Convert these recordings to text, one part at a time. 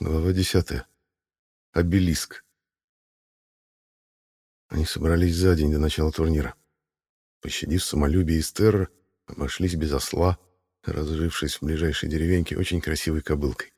Глава 10. Обелиск. Они собрались за день до начала турнира. Пощадив самолюбие Эстера, обошлись без осла, разжившись в ближайшей деревеньке очень красивой кобылкой.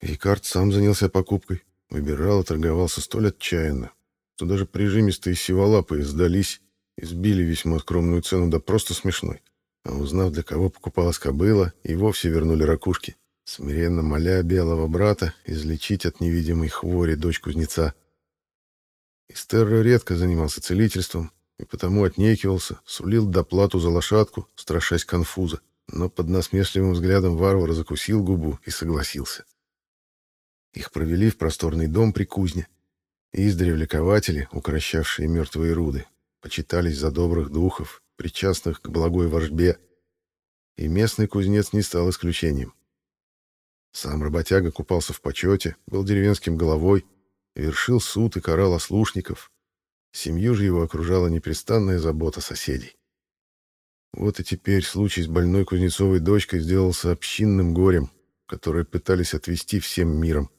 Рикард сам занялся покупкой, выбирал и торговался столь отчаянно, что даже прижимистые сиволапы сдались и сбили весьма скромную цену, да просто смешной. А узнав, для кого покупалась кобыла, и вовсе вернули ракушки смиренно моля белого брата излечить от невидимой хвори дочь кузнеца. Истерро редко занимался целительством и потому отнекивался, сулил доплату за лошадку, страшась конфуза, но под насмешливым взглядом варвара закусил губу и согласился. Их провели в просторный дом при кузне, издревле кователи, укращавшие мертвые руды, почитались за добрых духов, причастных к благой воржбе, и местный кузнец не стал исключением. Сам работяга купался в почете, был деревенским головой, вершил суд и карал ослушников. Семью же его окружала непрестанная забота соседей. Вот и теперь случай с больной Кузнецовой дочкой сделался общинным горем, которое пытались отвести всем миром.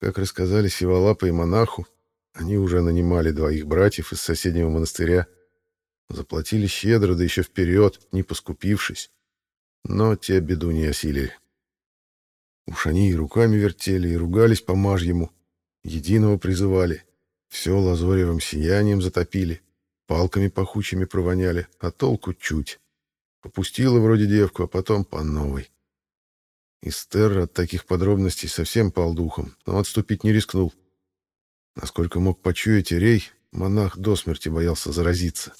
Как рассказали Сиволапа и монаху, они уже нанимали двоих братьев из соседнего монастыря, заплатили щедро, да еще вперед, не поскупившись, но те беду не осилили. Уж они и руками вертели, и ругались по мажьему, единого призывали, все лазоревым сиянием затопили, палками пахучими провоняли, а толку чуть. Попустила вроде девку, а потом по новой. Истер от таких подробностей совсем пал духом, но отступить не рискнул. Насколько мог почуять Ирей, монах до смерти боялся заразиться.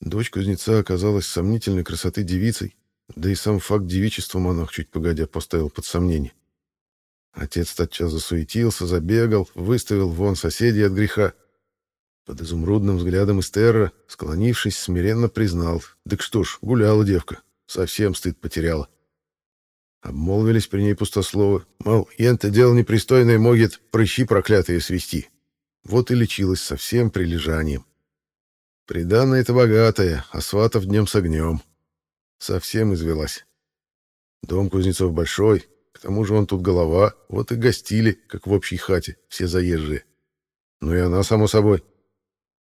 Дочь кузнеца оказалась сомнительной красоты девицей, да и сам факт девичества монах чуть погодя поставил под сомнение. Отец тотчас засуетился, забегал, выставил вон соседей от греха. Под изумрудным взглядом Эстерра, склонившись, смиренно признал. Так что ж, гуляла девка, совсем стыд потеряла. Обмолвились при ней пустословы, мол, ента дело непристойное могет прыщи проклятые свести. Вот и лечилась совсем прилежанием. Приданное это богатое, а сватов днем с огнем. Совсем извелась. Дом Кузнецов большой, к тому же он тут голова, вот и гостили, как в общей хате, все заезжие. Ну и она, само собой.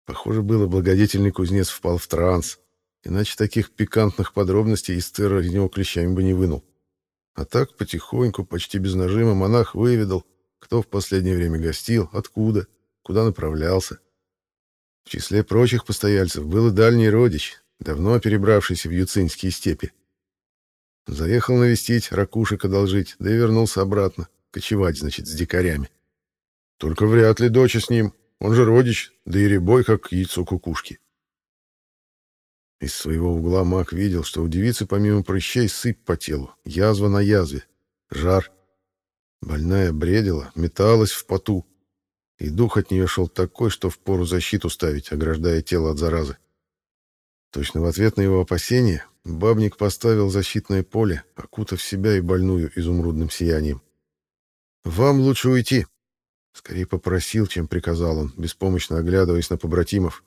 Похоже было, благодетельный кузнец впал в транс, иначе таких пикантных подробностей из тыра из него клещами бы не вынул. А так потихоньку, почти без нажима, монах выведал, кто в последнее время гостил, откуда, куда направлялся. В числе прочих постояльцев был и дальний родич, давно перебравшийся в Юцинские степи. Заехал навестить, ракушек одолжить, да и вернулся обратно, кочевать, значит, с дикарями. Только вряд ли дочь с ним, он же родич, да и ребой, как яйцо кукушки. Из своего угла маг видел, что у девицы помимо прыщей сыпь по телу, язва на язве, жар. Больная бредила, металась в поту, и дух от нее шел такой, что впору защиту ставить, ограждая тело от заразы. Точно в ответ на его опасения бабник поставил защитное поле, окутав себя и больную изумрудным сиянием. «Вам лучше уйти», — скорее попросил, чем приказал он, беспомощно оглядываясь на побратимов.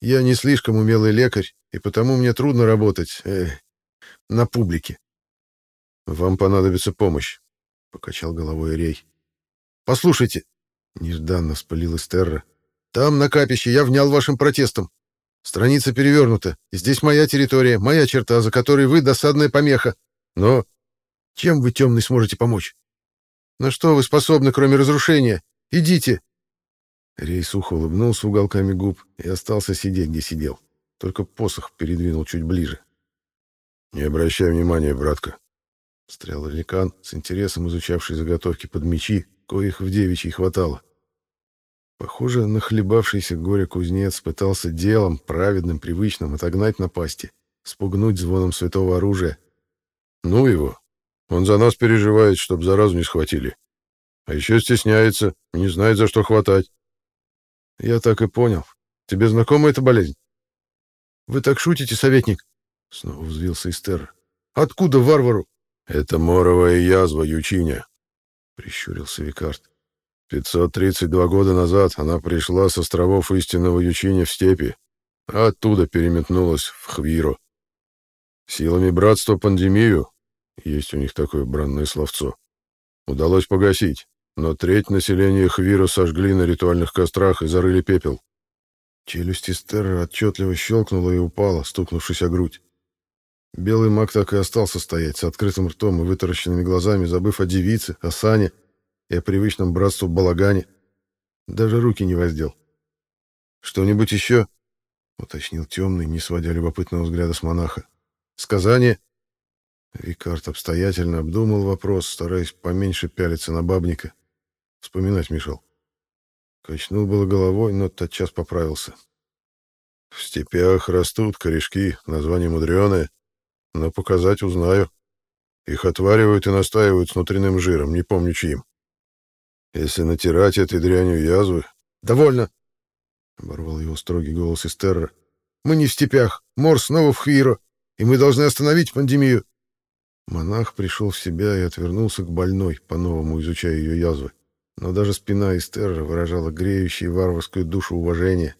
«Я не слишком умелый лекарь, и потому мне трудно работать э, на публике». «Вам понадобится помощь», — покачал головой Рей. «Послушайте», — нежданно вспылил Эстерра, — «там, на капище, я внял вашим протестом. Страница перевернута. Здесь моя территория, моя черта, за которой вы досадная помеха. Но чем вы, темный, сможете помочь? На что вы способны, кроме разрушения? Идите!» Рей сухо улыбнулся уголками губ и остался сидеть, где сидел. Только посох передвинул чуть ближе. «Не обращай внимания, братка», — встрял великан, с интересом изучавший заготовки под мечи, коих в девичьей хватало. Похоже, нахлебавшийся горе кузнец пытался делом, праведным, привычным, отогнать напасти, спугнуть звоном святого оружия. Ну его. Он за нас переживает, чтоб заразу не схватили. А еще стесняется, не знает, за что хватать. Я так и понял. Тебе знакома эта болезнь? Вы так шутите, советник? Снова взвился Истер. Откуда варвару? Это моровая язва ючиня, прищурился Викард. 532 года назад она пришла с островов истинного ючиня в степи, а оттуда переметнулась в Хвиру. Силами братства пандемию, Есть у них такое бранное словцо. Удалось погасить, но треть населения Хвира сожгли на ритуальных кострах и зарыли пепел. Челюсть Эстера отчетливо щелкнула и упала, стукнувшись о грудь. Белый маг так и остался стоять с открытым ртом и вытаращенными глазами, забыв о девице, о Сане и о привычном братству балагане. Даже руки не воздел. «Что-нибудь еще?» — уточнил темный, не сводя любопытного взгляда с монаха. «Сказание?» Викард обстоятельно обдумал вопрос, стараясь поменьше пялиться на бабника. Вспоминать мешал. Качнул было головой, но тотчас поправился. «В степях растут корешки, название мудреное, но показать узнаю. Их отваривают и настаивают с внутренним жиром, не помню чьим. Если натирать этой дрянью язвы... «Довольно!» — оборвал его строгий голос из террора. «Мы не в степях. Мор снова в Хиро, и мы должны остановить пандемию». Монах пришел в себя и отвернулся к больной, по-новому изучая ее язвы. Но даже спина Эстера выражала греющую варварскую душу уважение.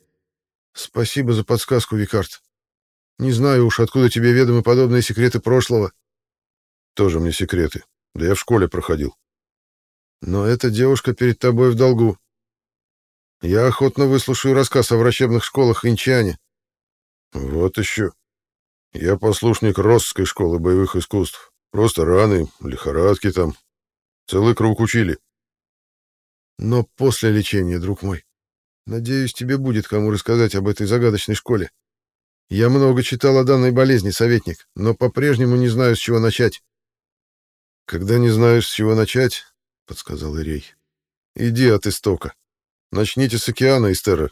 «Спасибо за подсказку, Викард. Не знаю уж, откуда тебе ведомы подобные секреты прошлого». «Тоже мне секреты. Да я в школе проходил». «Но эта девушка перед тобой в долгу. Я охотно выслушаю рассказ о врачебных школах Инчане». «Вот еще. Я послушник Россской школы боевых искусств. Просто раны, лихорадки там. Целый круг учили. Но после лечения, друг мой. Надеюсь, тебе будет кому рассказать об этой загадочной школе. Я много читал о данной болезни, советник, но по-прежнему не знаю, с чего начать. Когда не знаешь, с чего начать, — подсказал Ирей, — иди от истока. Начните с океана, Истера.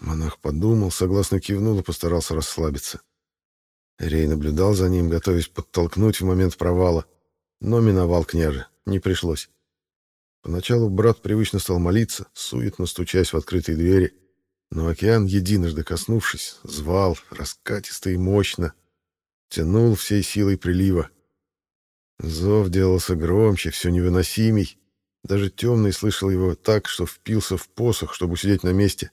Монах подумал, согласно кивнул и постарался расслабиться. Рей наблюдал за ним, готовясь подтолкнуть в момент провала, но миновал княже, не пришлось. Поначалу брат привычно стал молиться, суетно стучась в открытые двери, но океан, единожды коснувшись, звал раскатисто и мощно, тянул всей силой прилива. Зов делался громче, все невыносимей. Даже темный слышал его так, что впился в посох, чтобы сидеть на месте.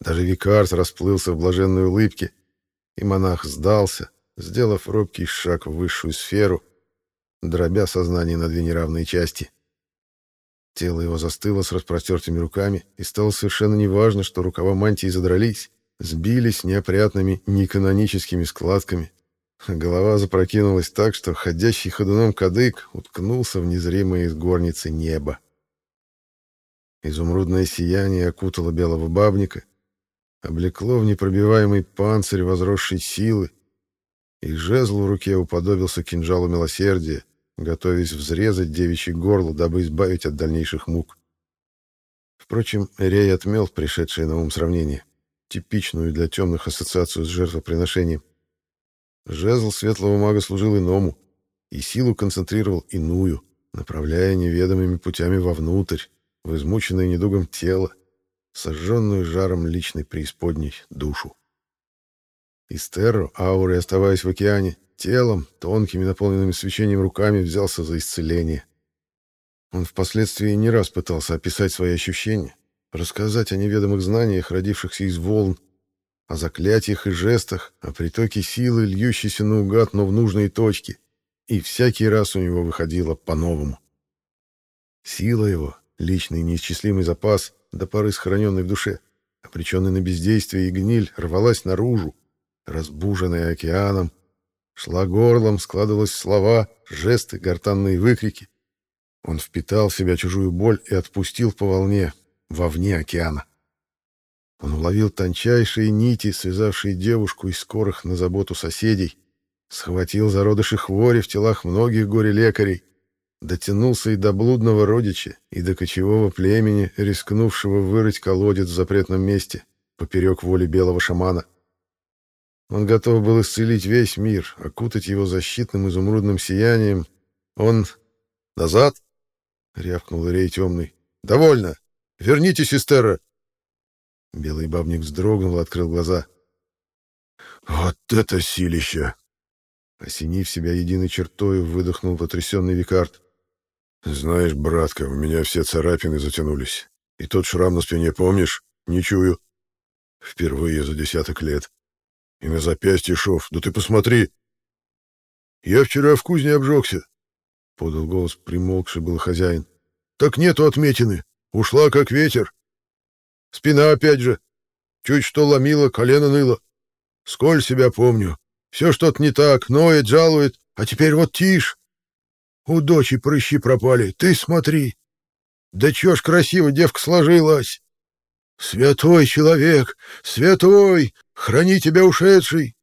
Даже Викард расплылся в блаженной улыбке, и монах сдался, сделав робкий шаг в высшую сферу, дробя сознание на две неравные части. Тело его застыло с распростертыми руками, и стало совершенно неважно, что рукава мантии задрались, сбились неопрятными неканоническими складками. Голова запрокинулась так, что ходящий ходуном кадык уткнулся в из горницы небо. Изумрудное сияние окутало белого бабника, облекло в непробиваемый панцирь возросшей силы, и жезл в руке уподобился кинжалу милосердия, готовясь взрезать девичье горло, дабы избавить от дальнейших мук. Впрочем, Рей отмел пришедшее на ум сравнение, типичную для темных ассоциацию с жертвоприношением. Жезл светлого мага служил иному, и силу концентрировал иную, направляя неведомыми путями вовнутрь, в измученное недугом тело, сожженную жаром личной преисподней душу. Истерро, аурой оставаясь в океане, телом, тонкими, наполненными свечением руками, взялся за исцеление. Он впоследствии не раз пытался описать свои ощущения, рассказать о неведомых знаниях, родившихся из волн, о заклятиях и жестах, о притоке силы, льющейся наугад, но в нужные точки. И всякий раз у него выходило по-новому. Сила его, личный неисчислимый запас, до поры сохраненный в душе, обреченный на бездействие и гниль, рвалась наружу, разбуженная океаном, шла горлом, складывалась слова, жесты, гортанные выкрики. Он впитал в себя чужую боль и отпустил по волне, вовне океана. Он уловил тончайшие нити, связавшие девушку из скорых на заботу соседей, схватил зародыши хвори в телах многих горе-лекарей, дотянулся и до блудного родича, и до кочевого племени, рискнувшего вырыть колодец в запретном месте, поперек воли белого шамана. Он готов был исцелить весь мир, окутать его защитным изумрудным сиянием. Он... «Назад!» — рявкнул Рей темный. «Довольно! Вернитесь, Эстера!» Белый бабник вздрогнул и открыл глаза. «Вот это силище!» Осенив себя единой чертой, выдохнул потрясенный Викард. «Знаешь, братка, у меня все царапины затянулись. И тот шрам на спине, помнишь? Не чую. Впервые за десяток лет. И на запястье шов. Да ты посмотри!» Я вчера в кузне обжегся, — подал голос примолкший был хозяин. Так нету отметины. Ушла, как ветер. Спина опять же. Чуть что ломила, колено ныло. Сколь себя помню. Все что-то не так, ноет, жалует. А теперь вот тишь. У дочи прыщи пропали. Ты смотри. Да чё ж красиво девка сложилась. Святой человек, святой, храни тебя ушедший.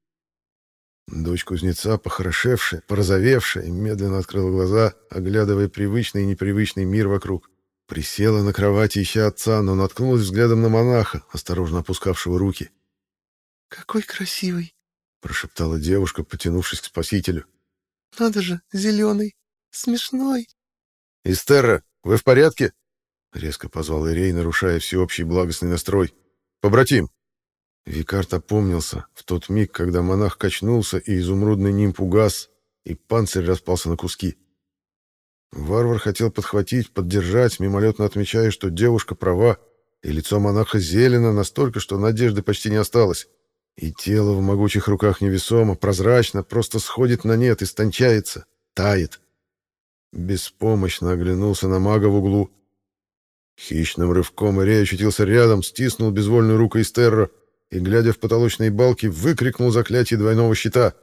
Дочь кузнеца, похорошевшая, порозовевшая, медленно открыла глаза, оглядывая привычный и непривычный мир вокруг. Присела на кровати, ища отца, но наткнулась взглядом на монаха, осторожно опускавшего руки. «Какой красивый!» — прошептала девушка, потянувшись к спасителю. «Надо же, зеленый, смешной!» «Истерра, вы в порядке?» — резко позвал Ирей, нарушая всеобщий благостный настрой. «Побратим!» Викарт опомнился в тот миг, когда монах качнулся, и изумрудный нимб угас, и панцирь распался на куски. Варвар хотел подхватить, поддержать, мимолетно отмечая, что девушка права, и лицо монаха зелено настолько, что надежды почти не осталось. И тело в могучих руках невесомо, прозрачно, просто сходит на нет, истончается, тает. Беспомощно оглянулся на мага в углу. Хищным рывком Ирей очутился рядом, стиснул безвольную руку Истерра, и, глядя в потолочные балки, выкрикнул заклятие двойного щита.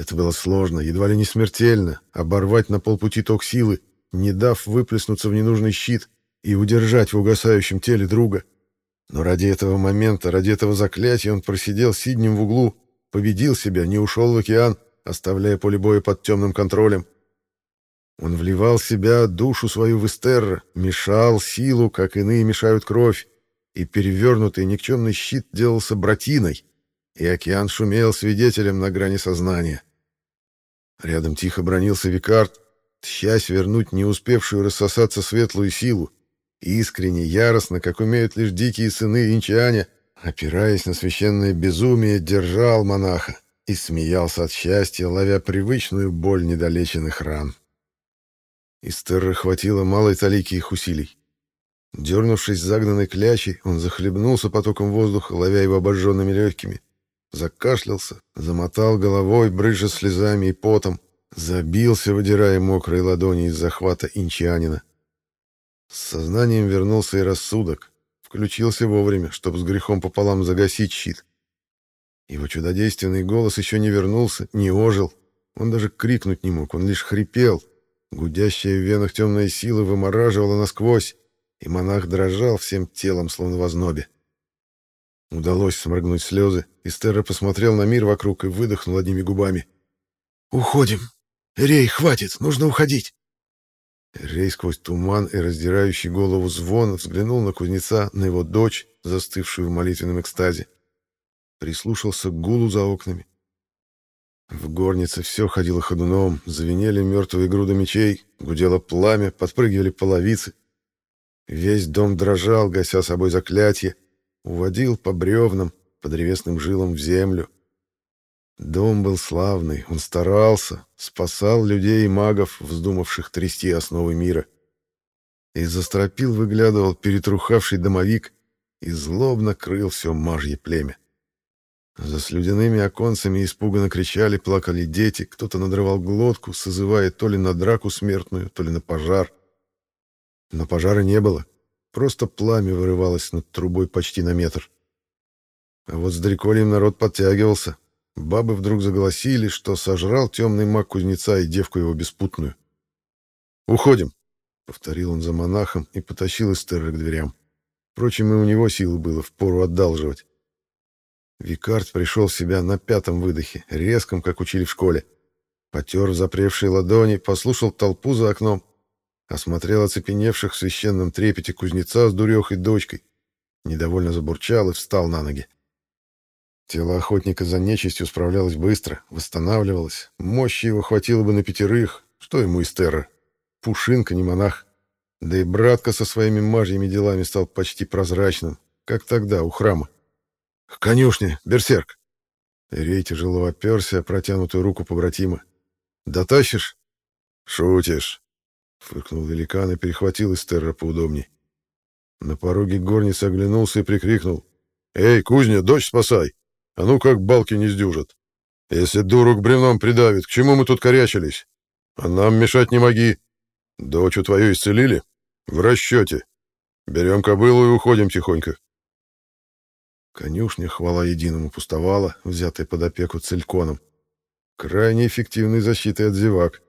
Это было сложно, едва ли не смертельно, оборвать на полпути ток силы, не дав выплеснуться в ненужный щит и удержать в угасающем теле друга. Но ради этого момента, ради этого заклятия он просидел сиднем в углу, победил себя, не ушел в океан, оставляя поле боя под темным контролем. Он вливал себя душу свою в Эстерра, мешал силу, как иные мешают кровь, и перевернутый никчемный щит делался братиной, и океан шумел свидетелем на грани сознания. Рядом тихо бронился Викард, тщась вернуть не успевшую рассосаться светлую силу, искренне, яростно, как умеют лишь дикие сыны Инчианя, опираясь на священное безумие, держал монаха и смеялся от счастья, ловя привычную боль недолеченных ран. Истерра хватило малой талики их усилий. Дернувшись загнанной клячей, он захлебнулся потоком воздуха, ловя его обожженными легкими. Закашлялся, замотал головой, брыжа слезами и потом, забился, выдирая мокрые ладони из захвата инчанина. С сознанием вернулся и рассудок. Включился вовремя, чтобы с грехом пополам загасить щит. Его чудодейственный голос еще не вернулся, не ожил. Он даже крикнуть не мог, он лишь хрипел. Гудящая в венах темная сила вымораживала насквозь и монах дрожал всем телом, словно в ознобе. Удалось сморгнуть слезы, и Стерра посмотрел на мир вокруг и выдохнул одними губами. «Уходим! Рей, хватит! Нужно уходить!» Рей сквозь туман и раздирающий голову звон взглянул на кузнеца, на его дочь, застывшую в молитвенном экстазе. Прислушался к гулу за окнами. В горнице все ходило ходуном, звенели мертвые груды мечей, гудело пламя, подпрыгивали половицы. Весь дом дрожал, гася собой заклятие, уводил по бревнам, по древесным жилам в землю. Дом был славный, он старался, спасал людей и магов, вздумавших трясти основы мира. Из-за стропил выглядывал перетрухавший домовик и злобно крыл все мажье племя. За слюдяными оконцами испуганно кричали, плакали дети, кто-то надрывал глотку, созывая то ли на драку смертную, то ли на пожар. Но пожара не было. Просто пламя вырывалось над трубой почти на метр. А вот с Дрикольем народ подтягивался. Бабы вдруг заголосили, что сожрал темный маг кузнеца и девку его беспутную. «Уходим!» — повторил он за монахом и потащил Эстера к дверям. Впрочем, и у него силы было впору отдалживать. Викард пришел в себя на пятом выдохе, резком, как учили в школе. Потер запревшие ладони, послушал толпу за окном осмотрел оцепеневших в священном трепете кузнеца с дурехой дочкой, недовольно забурчал и встал на ноги. Тело охотника за нечистью справлялось быстро, восстанавливалось. Мощи его хватило бы на пятерых. Что ему из терра? Пушинка, не монах. Да и братка со своими мажьими делами стал почти прозрачным, как тогда у храма. «К конюшне, берсерк!» Рей тяжело оперся, протянутую руку побратима. «Дотащишь?» «Шутишь!» Фыркнул великан и перехватил Эстерра поудобней. На пороге горницы оглянулся и прикрикнул. «Эй, кузня, дочь спасай! А ну как балки не сдюжат!» Если дуру к бревнам придавит, к чему мы тут корячились? А нам мешать не моги. Дочу твою исцелили? В расчете. Берем кобылу и уходим тихонько. Конюшня, хвала единому, пустовала, взятая под опеку цельконом. Крайне эффективной защитой от зевак.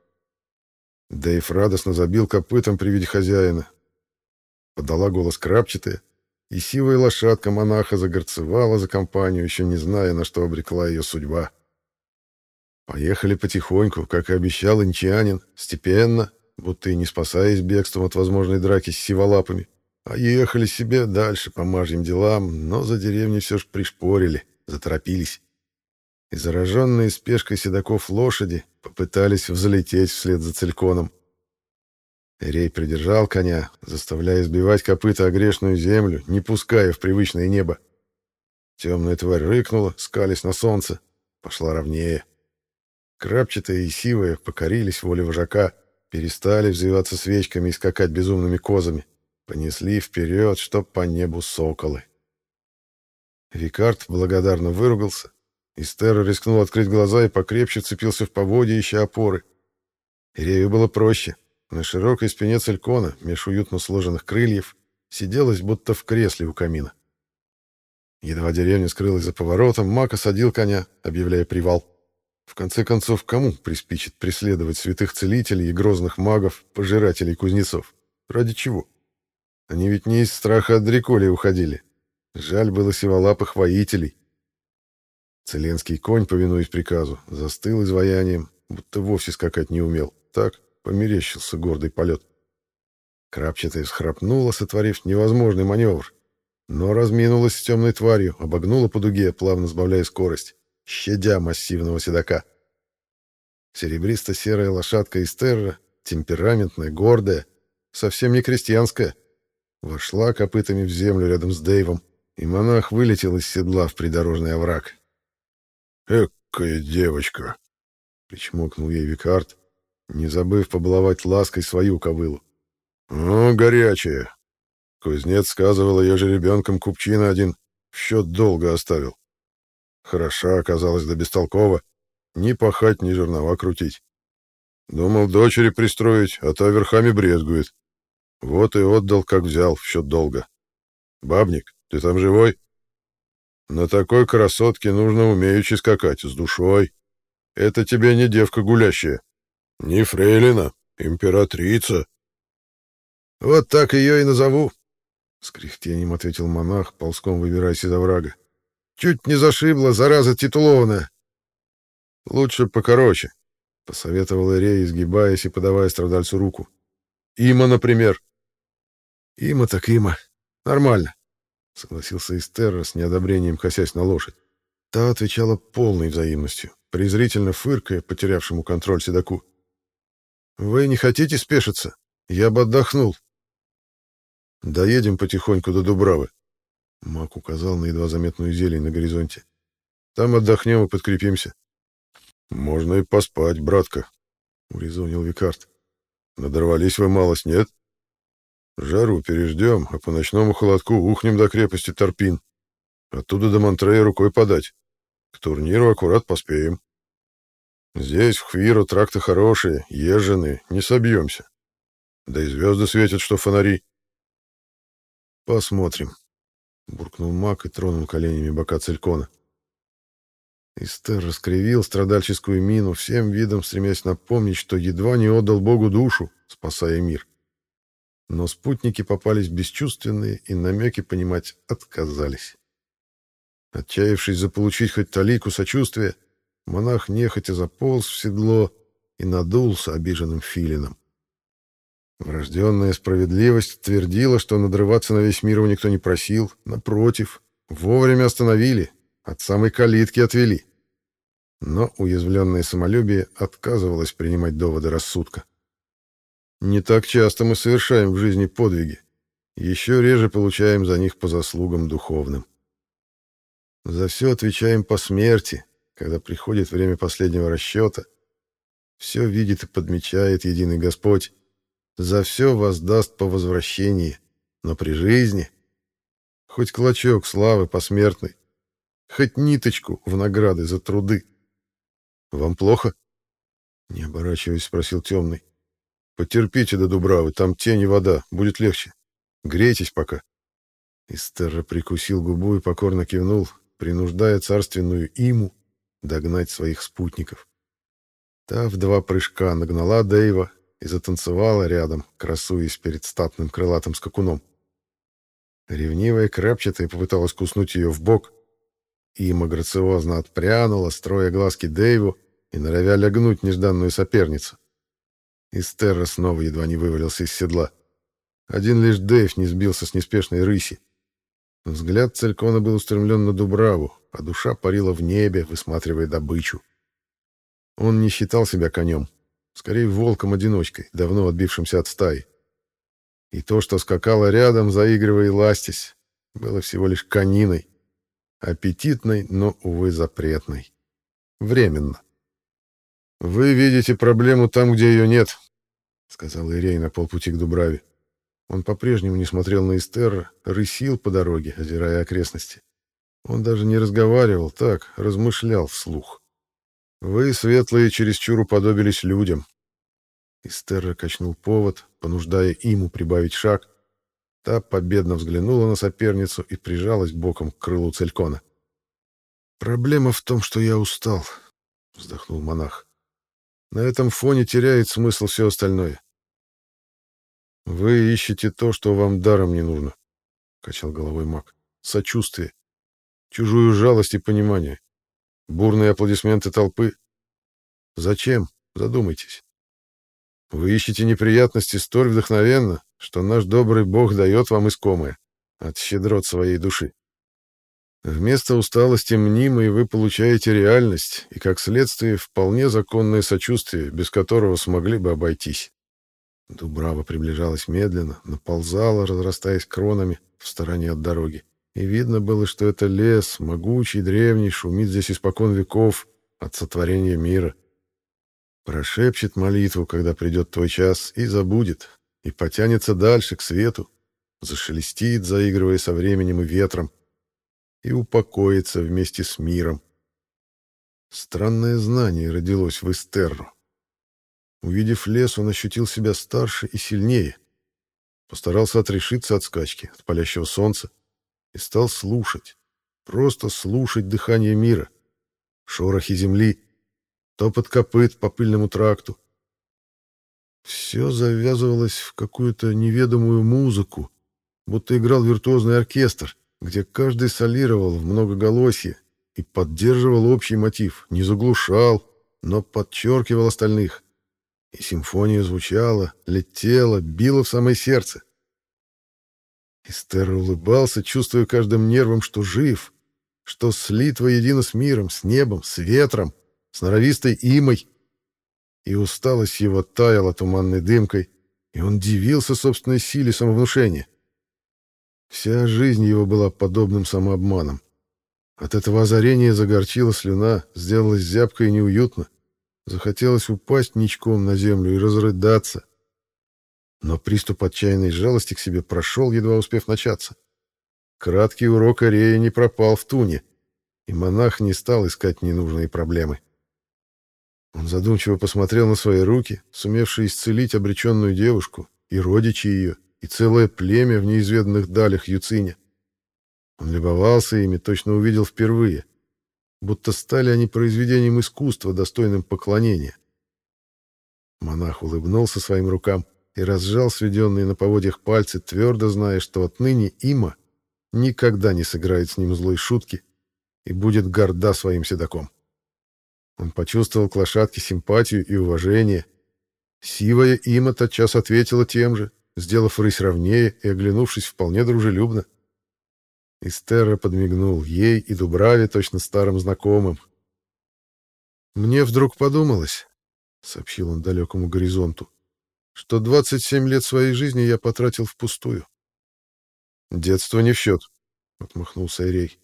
Дэйв радостно забил копытом при виде хозяина. Подала голос крапчатая, и сивая лошадка монаха загорцевала за компанию, еще не зная, на что обрекла ее судьба. Поехали потихоньку, как и обещал инчанин, степенно, будто и не спасаясь бегством от возможной драки с сиволапами, а ехали себе дальше по мажьим делам, но за деревней все ж пришпорили, заторопились. И зараженные спешкой седаков лошади попытались взлететь вслед за цельконом. Рей придержал коня, заставляя сбивать копыта о грешную землю, не пуская в привычное небо. Темная тварь рыкнула, скались на солнце, пошла ровнее. Крапчатая и сивая покорились воле вожака, перестали взвиваться свечками и скакать безумными козами. Понесли вперед, чтоб по небу соколы. Викард благодарно выругался. Истер рискнул открыть глаза и покрепче цепился в поводья, ища опоры. Рею было проще. На широкой спине целькона, меж уютно сложенных крыльев, сиделась будто в кресле у камина. Едва деревня скрылась за поворотом, Мак осадил коня, объявляя привал. В конце концов, кому приспичит преследовать святых целителей и грозных магов, пожирателей кузнецов? Ради чего? Они ведь не из страха от дреколи уходили. Жаль было сиволапых воителей. Целенский конь, повинуясь приказу, застыл изваянием, будто вовсе скакать не умел. Так померещился гордый полет. Крапчатая всхрапнула, сотворив невозможный маневр, но разминулась с темной тварью, обогнула по дуге, плавно сбавляя скорость щадя массивного седока. Серебристо-серая лошадка из терра, темпераментная, гордая, совсем не крестьянская, вошла копытами в землю рядом с Дэйвом, и монах вылетел из седла в придорожный овраг. «Экая девочка!» — причмокнул ей Викард, не забыв побаловать лаской свою кобылу. «О, горячая! Кузнец сказывал, ее же ребенком купчина один в счет долго оставил. Хороша оказалась да бестолкова. Ни пахать, ни жернова крутить. Думал дочери пристроить, а та верхами брезгует. Вот и отдал, как взял, в счет долга. Бабник, ты там живой? На такой красотке нужно умеючи скакать, с душой. Это тебе не девка гулящая. Не фрейлина, императрица. Вот так ее и назову, — с кряхтением ответил монах, ползком выбираясь из оврага. Чуть не зашибла, зараза титулованная. Лучше покороче, — посоветовал Ирей, изгибаясь и подавая страдальцу руку. Има, например. Има так има. Нормально, — согласился Истерра с неодобрением, косясь на лошадь. Та отвечала полной взаимностью, презрительно фыркая, потерявшему контроль седаку. «Вы не хотите спешиться? Я бы отдохнул». «Доедем потихоньку до Дубравы», Мак указал на едва заметную зелень на горизонте. Там отдохнем и подкрепимся. Можно и поспать, братка, урезонил Викард. Надорвались вы малость, нет? Жару переждем, а по ночному холодку ухнем до крепости Торпин. Оттуда до Монтрея рукой подать. К турниру аккурат поспеем. Здесь, в Хвиру, тракты хорошие, езженые, не собьемся. Да и звезды светят, что фонари. Посмотрим, буркнул маг и тронул коленями бока целькона. Истер раскривил страдальческую мину, всем видом стремясь напомнить, что едва не отдал Богу душу, спасая мир. Но спутники попались бесчувственные и намеки понимать отказались. Отчаявшись заполучить хоть талику сочувствия, монах нехотя заполз в седло и надулся обиженным филином. Врожденная справедливость твердила, что надрываться на весь мир его никто не просил. Напротив, вовремя остановили, от самой калитки отвели. Но уязвленное самолюбие отказывалось принимать доводы рассудка. Не так часто мы совершаем в жизни подвиги. Еще реже получаем за них по заслугам духовным. За все отвечаем по смерти, когда приходит время последнего расчета. Все видит и подмечает единый Господь, за все воздаст по возвращении, но при жизни хоть клочок славы посмертной, хоть ниточку в награды за труды. Вам плохо? Не оборачиваясь, спросил темный. Потерпите до Дубравы, там тень и вода, будет легче. Грейтесь пока. Истерра прикусил губу и покорно кивнул, принуждая царственную иму догнать своих спутников. Та в два прыжка нагнала Дэйва и затанцевала рядом, красуясь перед статным крылатым скакуном. Ревнивая крапчатая попыталась куснуть ее в бок. Има грациозно отпрянула, строя глазки Дэйву и норовя лягнуть нежданную соперницу. Истерра снова едва не вывалился из седла. Один лишь Дэйв не сбился с неспешной рыси. Взгляд Целькона был устремлен на Дубраву, а душа парила в небе, высматривая добычу. Он не считал себя конем, скорее волком-одиночкой, давно отбившимся от стаи. И то, что скакало рядом, заигрывая и ластясь, было всего лишь кониной. Аппетитной, но, увы, запретной. Временно. «Вы видите проблему там, где ее нет», — сказал Ирей на полпути к Дубраве. Он по-прежнему не смотрел на Эстера, рысил по дороге, озирая окрестности. Он даже не разговаривал, так, размышлял вслух. «Вы, светлые, чересчур уподобились людям. Истерра качнул повод, понуждая иму прибавить шаг. Та победно взглянула на соперницу и прижалась боком к крылу Целькона. «Проблема в том, что я устал», — вздохнул монах. «На этом фоне теряет смысл все остальное». «Вы ищете то, что вам даром не нужно», — качал головой маг. «Сочувствие, чужую жалость и понимание, бурные аплодисменты толпы. Зачем? Задумайтесь. Вы ищете неприятности столь вдохновенно, что наш добрый Бог дает вам искомое от щедрот своей души. Вместо усталости мнимой вы получаете реальность и, как следствие, вполне законное сочувствие, без которого смогли бы обойтись. Дубрава приближалась медленно, наползала, разрастаясь кронами в стороне от дороги. И видно было, что это лес, могучий, древний, шумит здесь испокон веков от сотворения мира. Прошепчет молитву, когда придет твой час, и забудет, и потянется дальше, к свету, зашелестит, заигрывая со временем и ветром, и упокоится вместе с миром. Странное знание родилось в Эстерру. Увидев лес, он ощутил себя старше и сильнее. Постарался отрешиться от скачки, от палящего солнца, и стал слушать, просто слушать дыхание мира, шорохи земли, топот копыт по пыльному тракту. Все завязывалось в какую-то неведомую музыку, будто играл виртуозный оркестр, где каждый солировал в многоголосье и поддерживал общий мотив, не заглушал, но подчеркивал остальных. И симфония звучала, летела, била в самое сердце. Истер улыбался, чувствуя каждым нервом, что жив, что слит воедино с миром, с небом, с ветром, с норовистой имой. И усталость его таяла туманной дымкой, и он дивился собственной силе самовнушения. Вся жизнь его была подобным самообманом. От этого озарения загорчила слюна, сделалась зябко и неуютно. Захотелось упасть ничком на землю и разрыдаться. Но приступ отчаянной жалости к себе прошел, едва успев начаться. Краткий урок Арея не пропал в туне, и монах не стал искать ненужные проблемы. Он задумчиво посмотрел на свои руки, сумевшие исцелить обреченную девушку, и родичи ее, и целое племя в неизведанных далях Юциня. Он любовался ими, точно увидел впервые, будто стали они произведением искусства, достойным поклонения. Монах улыбнулся своим рукам и разжал сведенные на поводьях пальцы, твердо зная, что отныне има никогда не сыграет с ним злой шутки и будет горда своим седаком. Он почувствовал к лошадке симпатию и уважение. Сивая има тотчас ответила тем же, сделав рысь ровнее и оглянувшись вполне дружелюбно. Истерра подмигнул ей и Дубраве точно старым знакомым. «Мне вдруг подумалось», — сообщил он далекому горизонту, «что 27 лет своей жизни я потратил впустую». «Детство не в счет», — отмахнулся Ирей.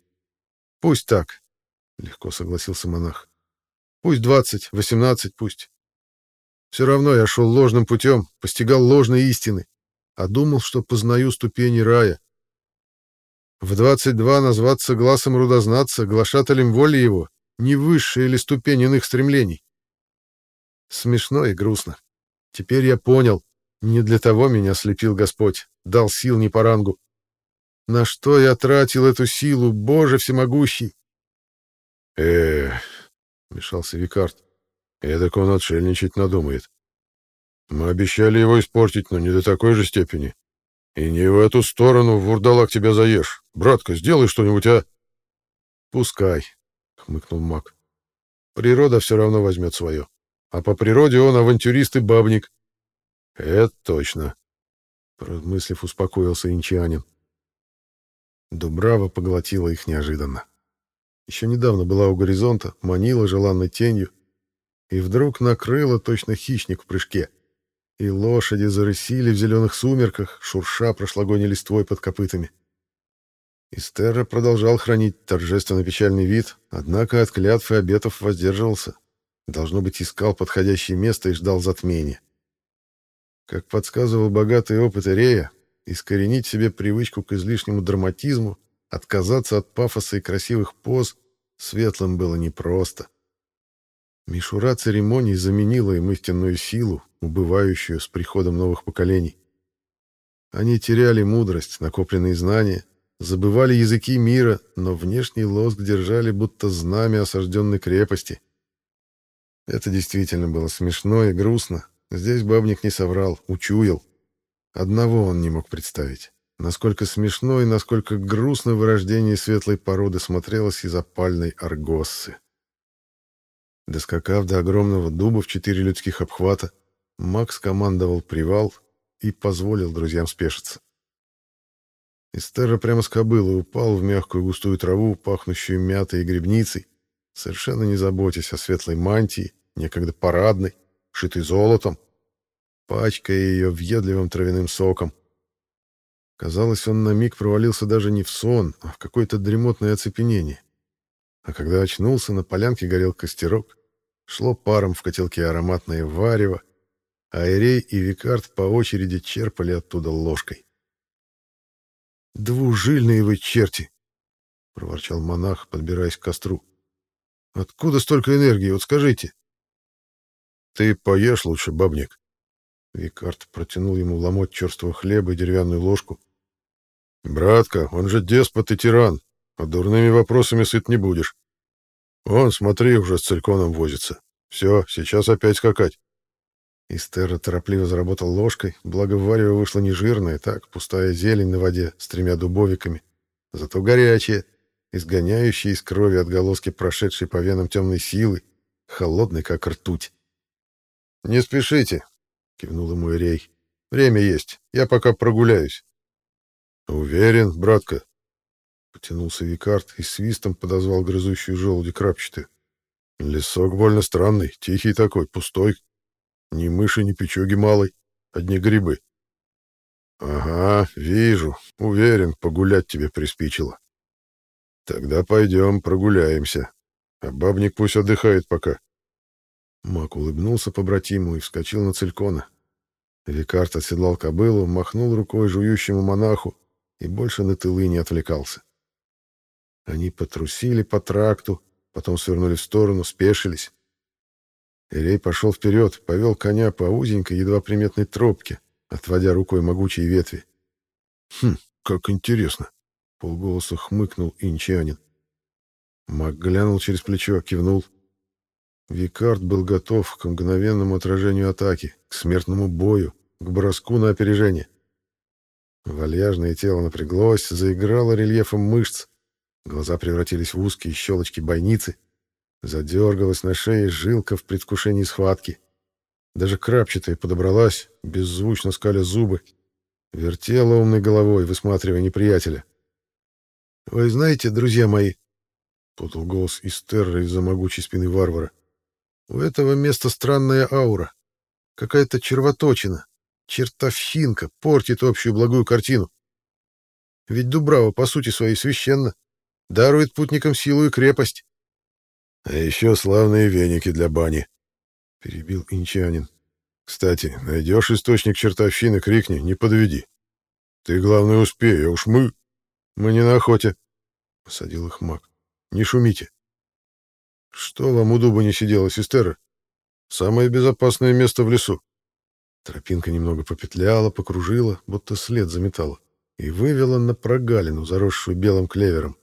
«Пусть так», — легко согласился монах. Пусть двадцать, восемнадцать, пусть. Все равно я шел ложным путем, постигал ложные истины, а думал, что познаю ступени рая. В двадцать два назваться глазом рудознаться, глашателем воли его, не высшая или ступень иных стремлений. Смешно и грустно. Теперь я понял, не для того меня слепил Господь, дал сил не по рангу. На что я тратил эту силу, Боже всемогущий? э мешался Викард. Эдак он отшельничать надумает. Мы обещали его испортить, но не до такой же степени. И не в эту сторону, вурдалак, тебя заешь. Братка, сделай что-нибудь, а? Пускай, хмыкнул маг. Природа все равно возьмет свое. А по природе он авантюрист и бабник. Это точно. Прозмыслив, успокоился инчанин. Дубрава поглотила их неожиданно. Еще недавно была у горизонта, манила желанной тенью, и вдруг накрыла точно хищник в прыжке. И лошади зарысили в зеленых сумерках, шурша прошлогодней листвой под копытами. Истерра продолжал хранить торжественно печальный вид, однако от клятв и обетов воздерживался. Должно быть, искал подходящее место и ждал затмения. Как подсказывал богатый опыт Ирея, искоренить себе привычку к излишнему драматизму, отказаться от пафоса и красивых поз светлым было непросто. Мишура церемоний заменила им истинную силу, убывающую с приходом новых поколений. Они теряли мудрость, накопленные знания, забывали языки мира, но внешний лоск держали будто знамя осажденной крепости. Это действительно было смешно и грустно. Здесь бабник не соврал, учуял. Одного он не мог представить. Насколько смешно и насколько грустно вырождение светлой породы смотрелось из опальной аргоссы. Доскакав до огромного дуба в четыре людских обхвата, Макс командовал привал и позволил друзьям спешиться. Истерра прямо с кобылы упал в мягкую густую траву, пахнущую мятой и грибницей, совершенно не заботясь о светлой мантии, некогда парадной, шитой золотом, пачкая ее въедливым травяным соком. Казалось, он на миг провалился даже не в сон, а в какое-то дремотное оцепенение. А когда очнулся, на полянке горел костерок, шло паром в котелке ароматное варево, а Эрей и Викард по очереди черпали оттуда ложкой. «Двужильные вы черти!» — проворчал монах, подбираясь к костру. «Откуда столько энергии, вот скажите?» «Ты поешь лучше, бабник». Викард протянул ему ломоть черствого хлеба и деревянную ложку. «Братка, он же деспот и тиран, а дурными вопросами сыт не будешь. Он, смотри, уже с цельконом возится. Все, сейчас опять скакать». Истерра торопливо заработал ложкой, благо варево вышло не жирное, так, пустая зелень на воде с тремя дубовиками, зато горячая, изгоняющая из крови отголоски прошедшей по венам темной силы, холодной, как ртуть. «Не спешите», — кивнул ему Ирей. «Время есть. Я пока прогуляюсь». «Уверен, братка?» Потянулся Викард и свистом подозвал грызущую желуди крапчатую. «Лесок больно странный, тихий такой, пустой. Ни мыши, ни печуги малой, одни грибы». «Ага, вижу. Уверен, погулять тебе приспичило. Тогда пойдем прогуляемся. А бабник пусть отдыхает пока. Мак улыбнулся побратиму и вскочил на целькона. Викарт оседлал кобылу, махнул рукой жующему монаху и больше на тылы не отвлекался. Они потрусили по тракту, потом свернули в сторону, спешились. Ирей пошел вперед, повел коня по узенькой, едва приметной тропке, отводя рукой могучие ветви. «Хм, как интересно!» — полголоса хмыкнул инчанин. Мак глянул через плечо, кивнул — Викард был готов к мгновенному отражению атаки, к смертному бою, к броску на опережение. Вальяжное тело напряглось, заиграло рельефом мышц. Глаза превратились в узкие щелочки бойницы. Задергалась на шее жилка в предвкушении схватки. Даже крапчатая подобралась, беззвучно скаля зубы. Вертела умной головой, высматривая неприятеля. «Вы знаете, друзья мои...» — подал голос из терра из-за могучей спины варвара. У этого места странная аура. Какая-то червоточина, чертовщинка портит общую благую картину. Ведь Дубрава, по сути своей, священна, дарует путникам силу и крепость. — А еще славные веники для бани, — перебил инчанин. — Кстати, найдешь источник чертовщины, крикни, не подведи. Ты, главное, успей, а уж мы... Мы не на охоте, — посадил их маг. — Не шумите. Что вам у дуба не сидела, сестера? Самое безопасное место в лесу. Тропинка немного попетляла, покружила, будто след заметала, и вывела на прогалину, заросшую белым клевером.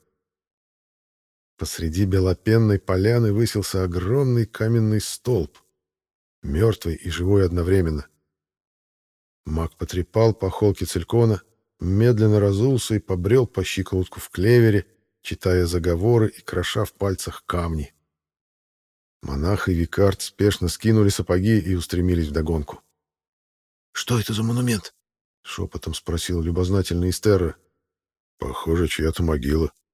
Посреди белопенной поляны высился огромный каменный столб, мертвый и живой одновременно. Маг потрепал по холке целькона, медленно разулся и побрел по щиколотку в клевере, читая заговоры и кроша в пальцах камни. Монах и викард спешно скинули сапоги и устремились вдогонку. «Что это за монумент?» — шепотом спросил любознательный Истерра. «Похоже, чья-то могила», —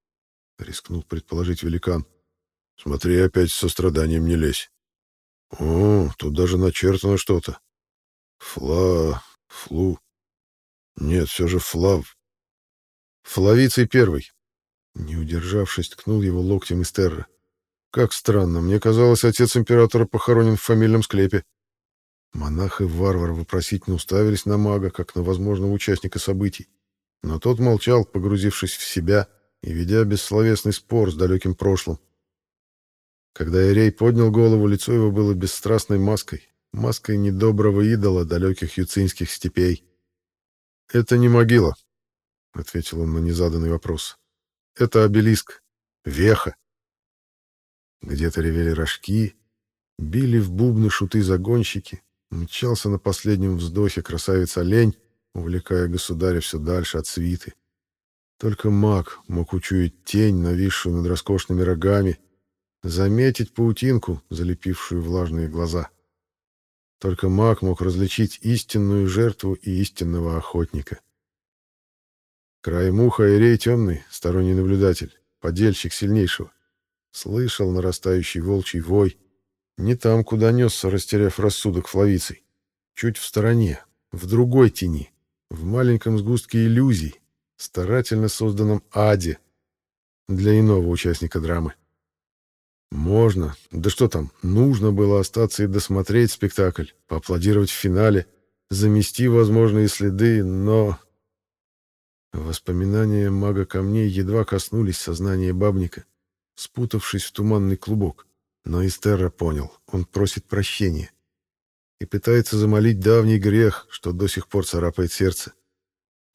рискнул предположить великан. «Смотри, опять с состраданием не лезь. О, тут даже начертано что-то. Фла... флу... Нет, все же флав. Флавицей первый». Не удержавшись, ткнул его локтем Истерра. «Как странно, мне казалось, отец императора похоронен в фамильном склепе». Монах и варвар вопросительно уставились на мага, как на возможного участника событий. Но тот молчал, погрузившись в себя и ведя бессловесный спор с далеким прошлым. Когда Эрей поднял голову, лицо его было бесстрастной маской, маской недоброго идола далеких юцинских степей. «Это не могила», — ответил он на незаданный вопрос. «Это обелиск, веха». Где-то ревели рожки, били в бубны шуты-загонщики, Мчался на последнем вздохе красавец-олень, увлекая государя все дальше от свиты. Только маг мог учуять тень, нависшую над роскошными рогами, заметить паутинку, залепившую влажные глаза. Только маг мог различить истинную жертву и истинного охотника. Край муха Ирей темный, сторонний наблюдатель, подельщик сильнейшего, слышал нарастающий волчий вой, не там, куда несся, растеряв рассудок флавицей. Чуть в стороне, в другой тени, в маленьком сгустке иллюзий, старательно созданном аде для иного участника драмы. Можно, да что там, нужно было остаться и досмотреть спектакль, поаплодировать в финале, замести возможные следы, но... Воспоминания мага камней едва коснулись сознания бабника, спутавшись в туманный клубок. Но Истерра понял, он просит прощения и пытается замолить давний грех, что до сих пор царапает сердце.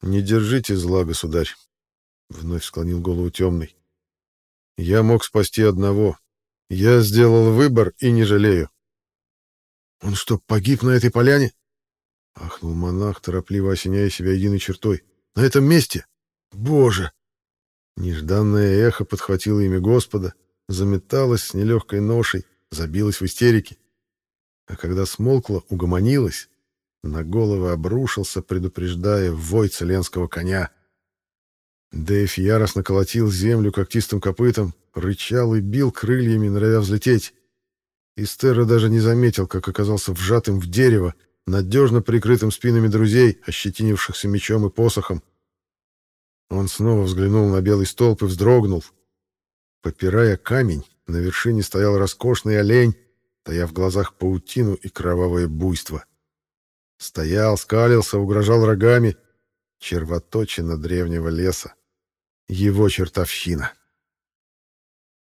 «Не держите зла, государь», — вновь склонил голову темный. «Я мог спасти одного. Я сделал выбор и не жалею». «Он что, погиб на этой поляне?» — ахнул монах, торопливо осеняя себя единой чертой. «На этом месте? Боже!» Нежданное эхо подхватило имя Господа, заметалась с нелегкой ношей, забилась в истерике. А когда смолкла, угомонилась, на головы обрушился, предупреждая вой целенского коня. Дэйв яростно колотил землю когтистым копытом, рычал и бил крыльями, норовя взлететь. Истерра даже не заметил, как оказался вжатым в дерево, надежно прикрытым спинами друзей, ощетинившихся мечом и посохом. Он снова взглянул на белый столб и вздрогнул, Попирая камень, на вершине стоял роскошный олень, тая в глазах паутину и кровавое буйство. Стоял, скалился, угрожал рогами. Червоточина древнего леса. Его чертовщина.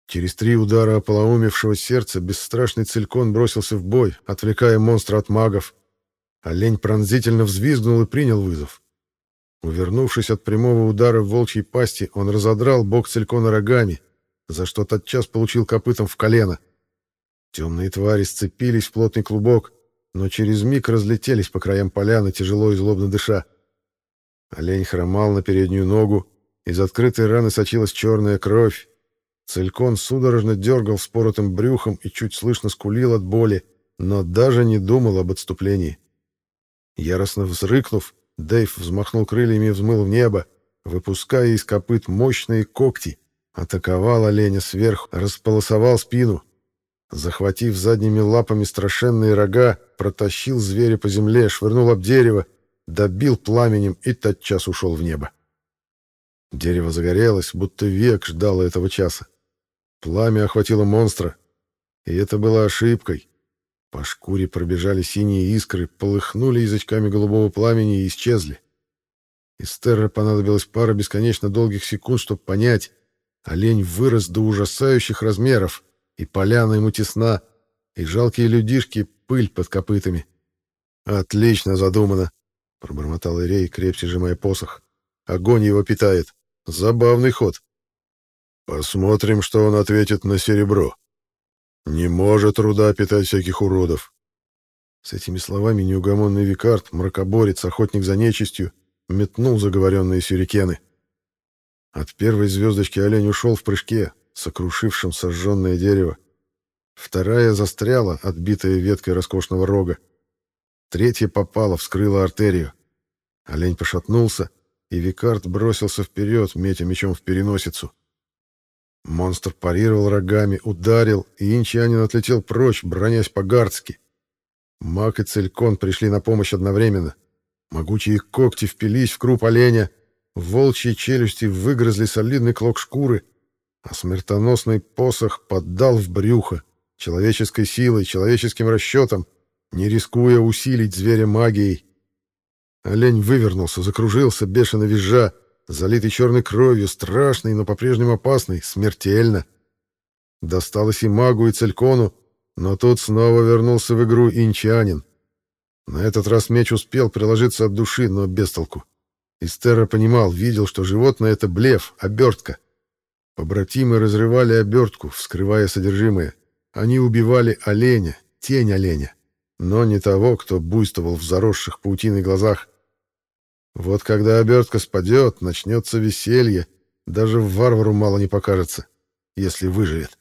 Через три удара ополоумевшего сердца бесстрашный целькон бросился в бой, отвлекая монстра от магов. Олень пронзительно взвизгнул и принял вызов. Увернувшись от прямого удара в волчьей пасти, он разодрал бок целькона рогами, за что тотчас получил копытом в колено. Темные твари сцепились в плотный клубок, но через миг разлетелись по краям поляны, тяжело и злобно дыша. Олень хромал на переднюю ногу, из открытой раны сочилась черная кровь. Целькон судорожно дергал споротым брюхом и чуть слышно скулил от боли, но даже не думал об отступлении. Яростно взрыкнув, Дэйв взмахнул крыльями и взмыл в небо, выпуская из копыт мощные когти — Атаковал оленя сверху, располосовал спину. Захватив задними лапами страшенные рога, протащил зверя по земле, швырнул об дерево, добил пламенем и тотчас ушел в небо. Дерево загорелось, будто век ждало этого часа. Пламя охватило монстра, и это было ошибкой. По шкуре пробежали синие искры, полыхнули язычками голубого пламени и исчезли. Из понадобилось пара бесконечно долгих секунд, чтобы понять, Олень вырос до ужасающих размеров, и поляна ему тесна, и жалкие людишки — пыль под копытами. «Отлично задумано», — пробормотал Ирей, крепче сжимая посох. «Огонь его питает. Забавный ход». «Посмотрим, что он ответит на серебро. Не может руда питать всяких уродов». С этими словами неугомонный викард, мракоборец, охотник за нечистью, метнул заговоренные сюрикены. От первой звездочки олень ушел в прыжке, сокрушившим сожженное дерево. Вторая застряла, отбитая веткой роскошного рога. Третья попала, вскрыла артерию. Олень пошатнулся, и Викард бросился вперед, метя мечом в переносицу. Монстр парировал рогами, ударил, и инчанин отлетел прочь, бронясь по-гардски. Маг и Целькон пришли на помощь одновременно. Могучие когти впились в круп оленя, волчьи челюсти выгрызли солидный клок шкуры, а смертоносный посох поддал в брюхо человеческой силой, человеческим расчетом, не рискуя усилить зверя магией. Олень вывернулся, закружился, бешено визжа, залитый черной кровью, страшный, но по-прежнему опасный, смертельно. Досталось и магу, и целькону, но тут снова вернулся в игру инчанин. На этот раз меч успел приложиться от души, но без толку. Истерра понимал, видел, что животное — это блеф, обертка. Побратимы разрывали обертку, вскрывая содержимое. Они убивали оленя, тень оленя, но не того, кто буйствовал в заросших паутиной глазах. Вот когда обертка спадет, начнется веселье, даже варвару мало не покажется, если выживет.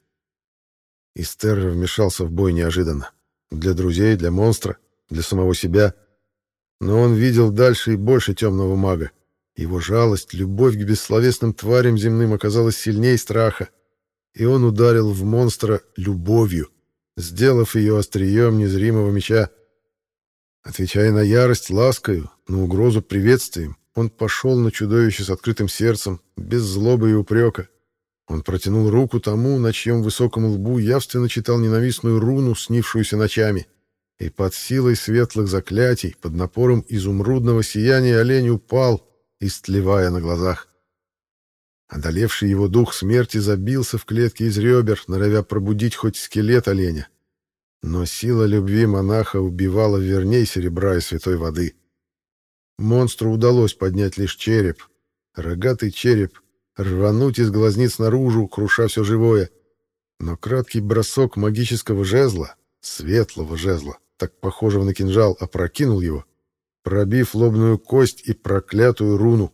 Истерра вмешался в бой неожиданно. Для друзей, для монстра, для самого себя. Но он видел дальше и больше темного мага. Его жалость, любовь к бессловесным тварям земным оказалась сильнее страха, и он ударил в монстра любовью, сделав ее острием незримого меча. Отвечая на ярость ласкою, на угрозу приветствием, он пошел на чудовище с открытым сердцем, без злобы и упрека. Он протянул руку тому, на чьем высоком лбу явственно читал ненавистную руну, снившуюся ночами. И под силой светлых заклятий, под напором изумрудного сияния олень упал, истлевая на глазах. Одолевший его дух смерти забился в клетке из ребер, норовя пробудить хоть скелет оленя. Но сила любви монаха убивала верней серебра и святой воды. Монстру удалось поднять лишь череп. Рогатый череп, рвануть из глазниц наружу, круша все живое. Но краткий бросок магического жезла, светлого жезла, так похожего на кинжал, опрокинул его, пробив лобную кость и проклятую руну.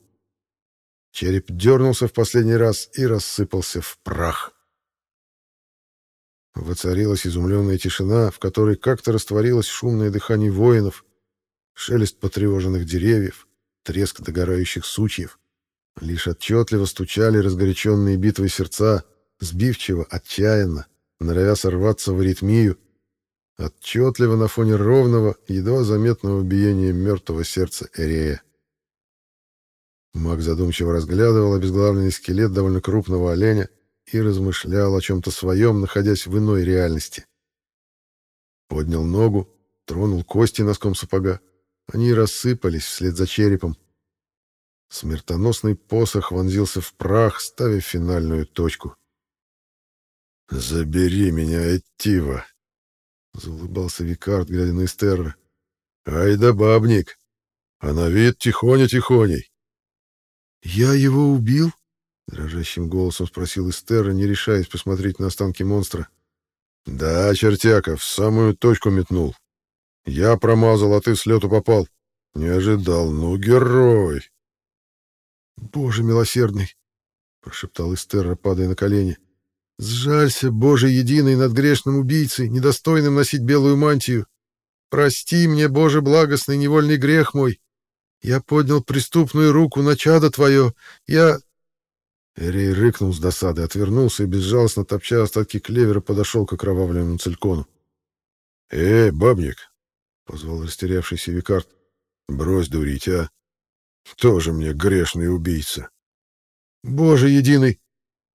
Череп дернулся в последний раз и рассыпался в прах. Воцарилась изумленная тишина, в которой как-то растворилось шумное дыхание воинов, шелест потревоженных деревьев, треск догорающих сучьев. Лишь отчетливо стучали разгоряченные битвой сердца, сбивчиво, отчаянно, норовя сорваться в аритмию, отчетливо на фоне ровного, едва заметного биения мертвого сердца Эрея. Маг задумчиво разглядывал обезглавленный скелет довольно крупного оленя и размышлял о чем-то своем, находясь в иной реальности. Поднял ногу, тронул кости носком сапога. Они рассыпались вслед за черепом. Смертоносный посох вонзился в прах, ставя финальную точку. «Забери меня, Эттива!» — заулыбался Викард, глядя на Эстерра. «Ай да бабник! А на вид тихоня-тихоней!» «Я его убил?» — дрожащим голосом спросил Эстера, не решаясь посмотреть на останки монстра. «Да, чертяка, в самую точку метнул. Я промазал, а ты с лету попал. Не ожидал. Ну, герой!» «Боже милосердный!» — прошептал Эстера, падая на колени. «Сжалься, Боже единый, над грешным убийцей, недостойным носить белую мантию. Прости мне, Боже благостный, невольный грех мой. Я поднял преступную руку на чадо твое. Я...» Эрей рыкнул с досады, отвернулся и, безжалостно топча остатки клевера, подошел к окровавленному целькону. «Эй, бабник!» — позвал растерявшийся Викард. «Брось дурить, а! Тоже мне грешный убийца. Боже единый!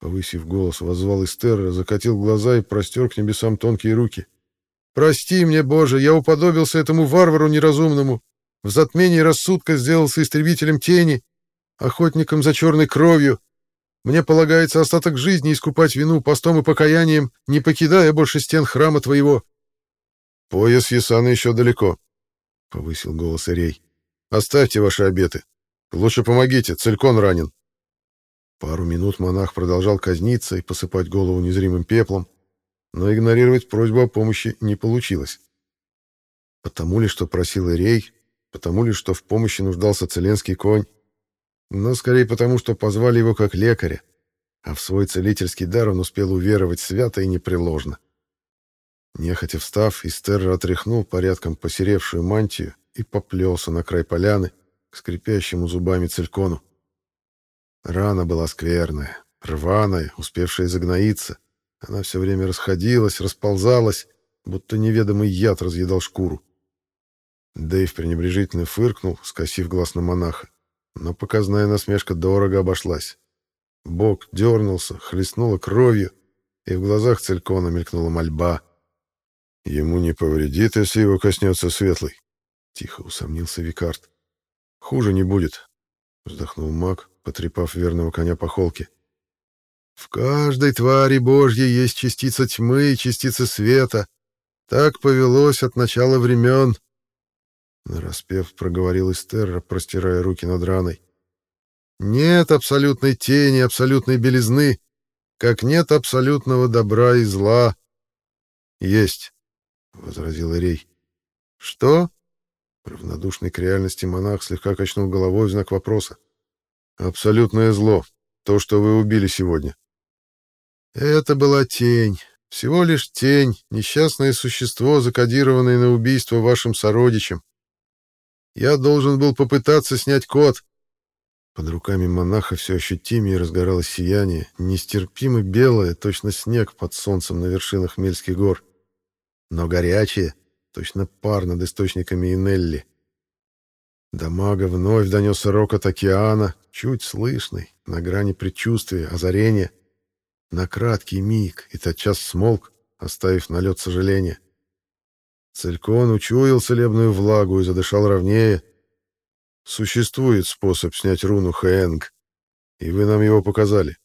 Повысив голос, воззвал Эстера, закатил глаза и простер к небесам тонкие руки. «Прости мне, Боже, я уподобился этому варвару неразумному. В затмении рассудка сделался истребителем тени, охотником за черной кровью. Мне полагается остаток жизни искупать вину постом и покаянием, не покидая больше стен храма твоего. — Пояс Ясана еще далеко, — повысил голос Ирей. — Оставьте ваши обеты. Лучше помогите, Целькон ранен. Пару минут монах продолжал казниться и посыпать голову незримым пеплом, но игнорировать просьбу о помощи не получилось. Потому ли, что просил Ирей, потому ли, что в помощи нуждался целенский конь, но скорее потому, что позвали его как лекаря, а в свой целительский дар он успел уверовать свято и непреложно. Нехотя встав, Истер отряхнул порядком посеревшую мантию и поплелся на край поляны к скрипящему зубами целькону. Рана была скверная, рваная, успевшая загноиться. Она все время расходилась, расползалась, будто неведомый яд разъедал шкуру. Дэйв пренебрежительно фыркнул, скосив глаз на монаха, но показная насмешка дорого обошлась. Бок дернулся, хлестнуло кровью, и в глазах Целькона мелькнула мольба. «Ему не повредит, если его коснется светлый», — тихо усомнился Викард. «Хуже не будет», — вздохнул маг, потрепав верного коня по холке. «В каждой твари Божьей есть частица тьмы и частица света. Так повелось от начала времен», Нараспев проговорил Эстерра, простирая руки над раной. «Нет абсолютной тени, абсолютной белизны, как нет абсолютного добра и зла». «Есть», — возразил Ирей. «Что?» Равнодушный к реальности монах слегка качнул головой в знак вопроса. «Абсолютное зло. То, что вы убили сегодня». «Это была тень. Всего лишь тень, несчастное существо, закодированное на убийство вашим сородичем. Я должен был попытаться снять код. Под руками монаха все ощутимее разгоралось сияние, нестерпимо белое, точно снег под солнцем на вершинах Мельских гор. Но горячее, точно пар над источниками Инелли. До мага вновь донесся рокот океана, чуть слышный, на грани предчувствия, озарения. На краткий миг и тотчас смолк, оставив налет сожаления. Целькон учуял целебную влагу и задышал ровнее. Существует способ снять руну Хэнг, и вы нам его показали.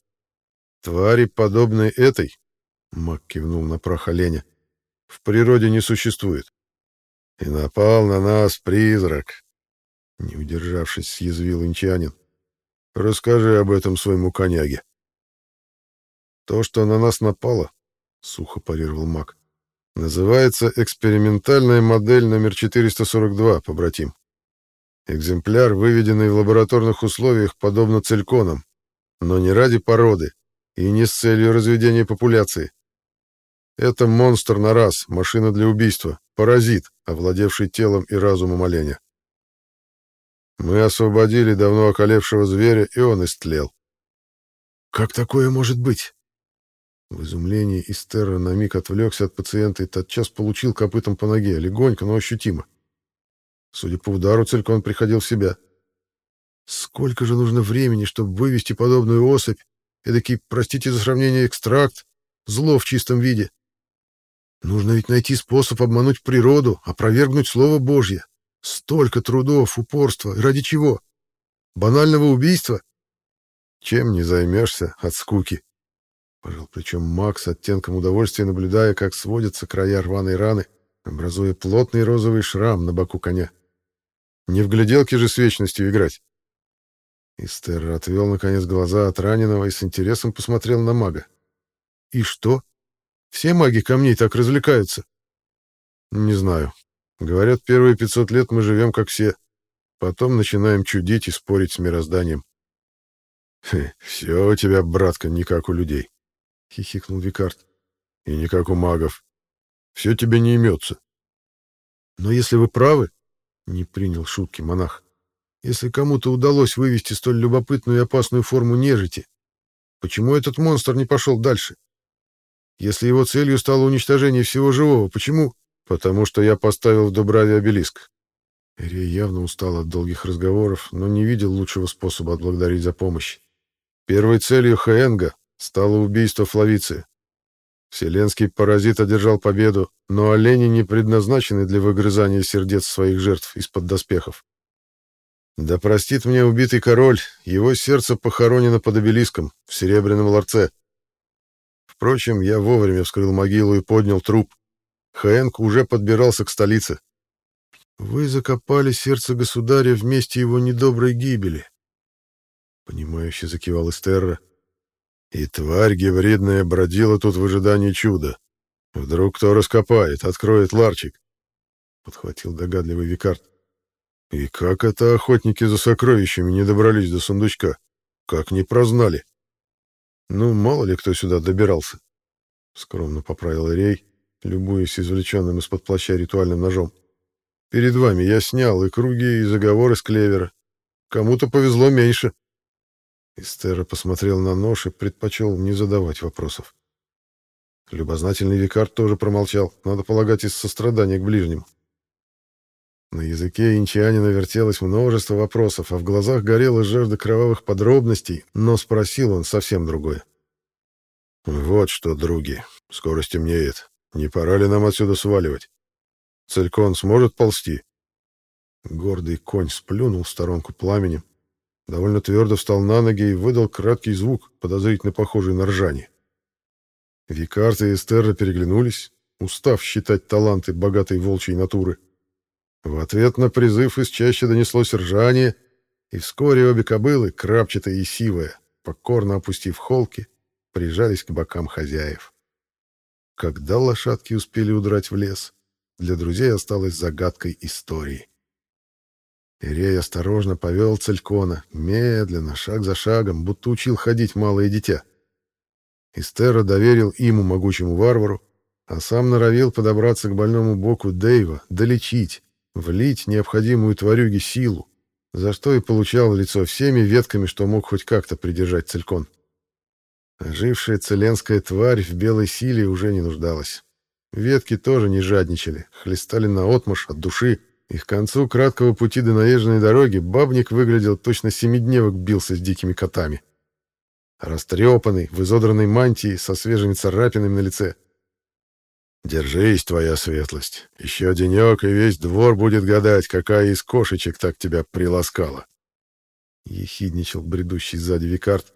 Твари, подобной этой, — Мак кивнул на прах оленя, — в природе не существует. И напал на нас призрак, — не удержавшись, съязвил инчанин. Расскажи об этом своему коняге. То, что на нас напало, — сухо парировал маг, Называется экспериментальная модель номер 442, побратим. Экземпляр, выведенный в лабораторных условиях, подобно цельконам, но не ради породы и не с целью разведения популяции. Это монстр на раз, машина для убийства, паразит, овладевший телом и разумом оленя. Мы освободили давно околевшего зверя, и он истлел. «Как такое может быть?» В изумлении Истерра на миг отвлекся от пациента и тотчас получил копытом по ноге, легонько, но ощутимо. Судя по удару, Целькон приходил в себя. Сколько же нужно времени, чтобы вывести подобную особь, эдакий, простите за сравнение, экстракт, зло в чистом виде? Нужно ведь найти способ обмануть природу, опровергнуть Слово Божье. Столько трудов, упорства. Ради чего? Банального убийства? Чем не займешься от скуки? Пожал плечом Макс, оттенком удовольствия наблюдая, как сводятся края рваной раны, образуя плотный розовый шрам на боку коня. Не в гляделке же с вечностью играть. Истер отвел, наконец, глаза от раненого и с интересом посмотрел на мага. «И что? Все маги камней так развлекаются?» «Не знаю. Говорят, первые пятьсот лет мы живем как все. Потом начинаем чудить и спорить с мирозданием». «Все у тебя, братка, не как у людей», — хихикнул Викард. «И не как у магов. Все тебе не имется». «Но если вы правы...» — не принял шутки монах. «Если кому-то удалось вывести столь любопытную и опасную форму нежити, почему этот монстр не пошел дальше? Если его целью стало уничтожение всего живого, почему...» «Потому что я поставил в Дубраве обелиск». Эрия явно устал от долгих разговоров, но не видел лучшего способа отблагодарить за помощь. Первой целью Хаэнга стало убийство Флавиции. Вселенский паразит одержал победу, но олени не предназначены для выгрызания сердец своих жертв из-под доспехов. Да простит мне убитый король, его сердце похоронено под обелиском в серебряном ларце. Впрочем, я вовремя вскрыл могилу и поднял труп. Хэнк уже подбирался к столице. Вы закопали сердце государя вместе его недоброй гибели. Понимающе закивал Эстерра. И тварь гибридная бродила тут в ожидании чуда. Вдруг кто раскопает, откроет ларчик. Подхватил догадливый Викард. И как это охотники за сокровищами не добрались до сундучка? Как не прознали? Ну, мало ли кто сюда добирался. Скромно поправил Рей, любуясь извлеченным из-под плаща ритуальным ножом. Перед вами я снял и круги, и заговоры с клевера. Кому-то повезло меньше. Истера посмотрел на нож и предпочел не задавать вопросов. Любознательный викар тоже промолчал, надо полагать, из сострадания к ближним. На языке инчанина вертелось множество вопросов, а в глазах горела жажда кровавых подробностей, но спросил он совсем другое. «Вот что, други, скоро стемнеет. Не пора ли нам отсюда сваливать? Целькон сможет ползти?» Гордый конь сплюнул в сторонку пламенем, довольно твердо встал на ноги и выдал краткий звук, подозрительно похожий на ржание. Викарта и Эстерра переглянулись, устав считать таланты богатой волчьей натуры. В ответ на призыв из чаще донеслось ржание, и вскоре обе кобылы, крапчатая и сивая, покорно опустив холки, прижались к бокам хозяев. Когда лошадки успели удрать в лес, для друзей осталась загадкой истории. Ирей осторожно повел Целькона, медленно, шаг за шагом, будто учил ходить малое дитя. Истера доверил ему, могучему варвару, а сам норовил подобраться к больному боку Дэйва, долечить, влить необходимую тварюге силу, за что и получал лицо всеми ветками, что мог хоть как-то придержать целькон. Ожившая целенская тварь в белой силе уже не нуждалась. Ветки тоже не жадничали, хлестали наотмашь от души, и к концу краткого пути до наезженной дороги бабник выглядел точно семидневок бился с дикими котами. Растрепанный, в изодранной мантии, со свежими царапинами на лице — Держись, твоя светлость. Еще денек, и весь двор будет гадать, какая из кошечек так тебя приласкала. Ехидничал бредущий сзади Викард.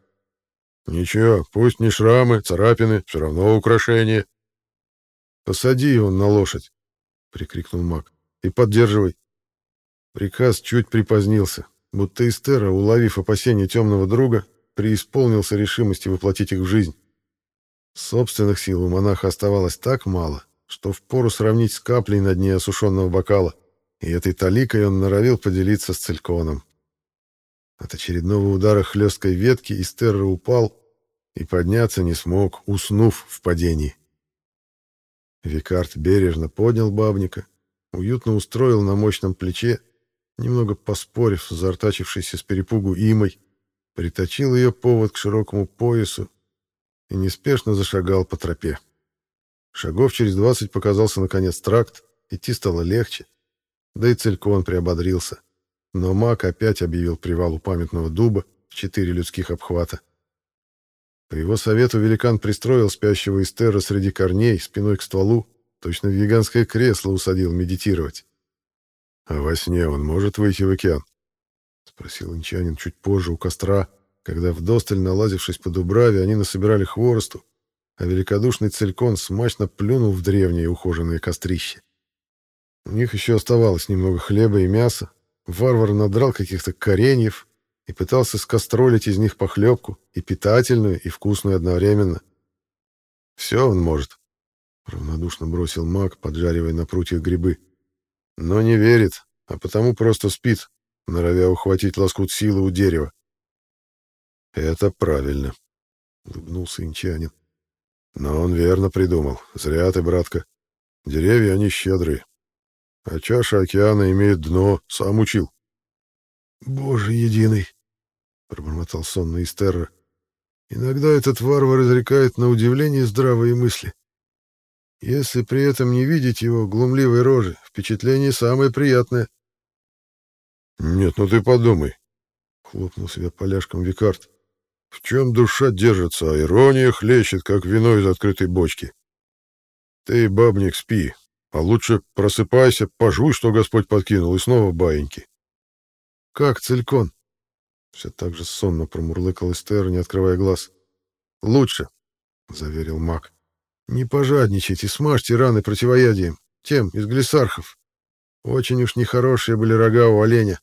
Ничего, пусть не шрамы, царапины, все равно украшение. Посади его на лошадь, прикрикнул маг, и поддерживай. Приказ чуть припозднился, будто Истера, уловив опасения темного друга, преисполнился решимости воплотить их в жизнь. Собственных сил у монаха оставалось так мало, что впору сравнить с каплей на дне осушенного бокала, и этой таликой он норовил поделиться с Цельконом. От очередного удара хлесткой ветки Истерра упал и подняться не смог, уснув в падении. Викард бережно поднял бабника, уютно устроил на мощном плече, немного поспорив с зартачившейся с перепугу имой, приточил ее повод к широкому поясу и неспешно зашагал по тропе. Шагов через двадцать показался наконец тракт, идти стало легче, да и Целькон приободрился. Но маг опять объявил привал у памятного дуба в четыре людских обхвата. По его совету великан пристроил спящего Эстера среди корней, спиной к стволу, точно в гигантское кресло усадил медитировать. «А во сне он может выйти в океан?» — спросил инчанин чуть позже у костра, когда вдосталь налазившись по дубраве, они насобирали хворосту, а великодушный целькон смачно плюнул в древнее ухоженное кострище. У них еще оставалось немного хлеба и мяса, варвар надрал каких-то кореньев и пытался скостролить из них похлебку, и питательную, и вкусную одновременно. «Все он может», — равнодушно бросил маг, поджаривая на прутьях грибы. «Но не верит, а потому просто спит, норовя ухватить лоскут силы у дерева. «Это правильно», — улыбнулся инчанин. «Но он верно придумал. Зря ты, братка. Деревья, они щедрые. А чаша океана имеет дно, сам учил». «Боже единый!» — пробормотал сонный Истерра. «Иногда этот варвар изрекает на удивление здравые мысли. Если при этом не видеть его глумливой рожи, впечатление самое приятное». «Нет, ну ты подумай», — хлопнул себя поляшком Викард. В чем душа держится, а ирония хлещет, как вино из открытой бочки. Ты, бабник, спи, а лучше просыпайся, пожуй, что Господь подкинул, и снова баиньки. Как целькон? Все так же сонно промурлыкал Эстер, не открывая глаз. Лучше, заверил маг. Не пожадничайте, смажьте раны противоядием, тем из глиссархов. Очень уж нехорошие были рога у оленя.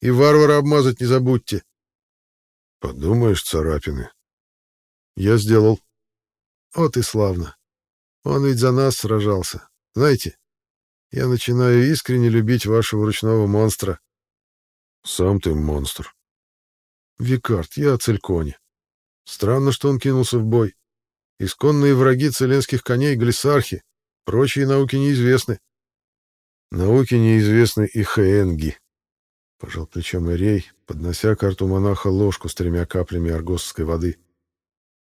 И варвара обмазать не забудьте. Подумаешь, царапины. Я сделал. Вот и славно. Он ведь за нас сражался. Знаете, я начинаю искренне любить вашего ручного монстра. Сам ты монстр. Викард, я о Цельконе. Странно, что он кинулся в бой. Исконные враги целенских коней — глиссархи. Прочие науки неизвестны. Науки неизвестны и хeenги. Пожал плечом Ирей, поднося карту монаха ложку с тремя каплями аргосской воды.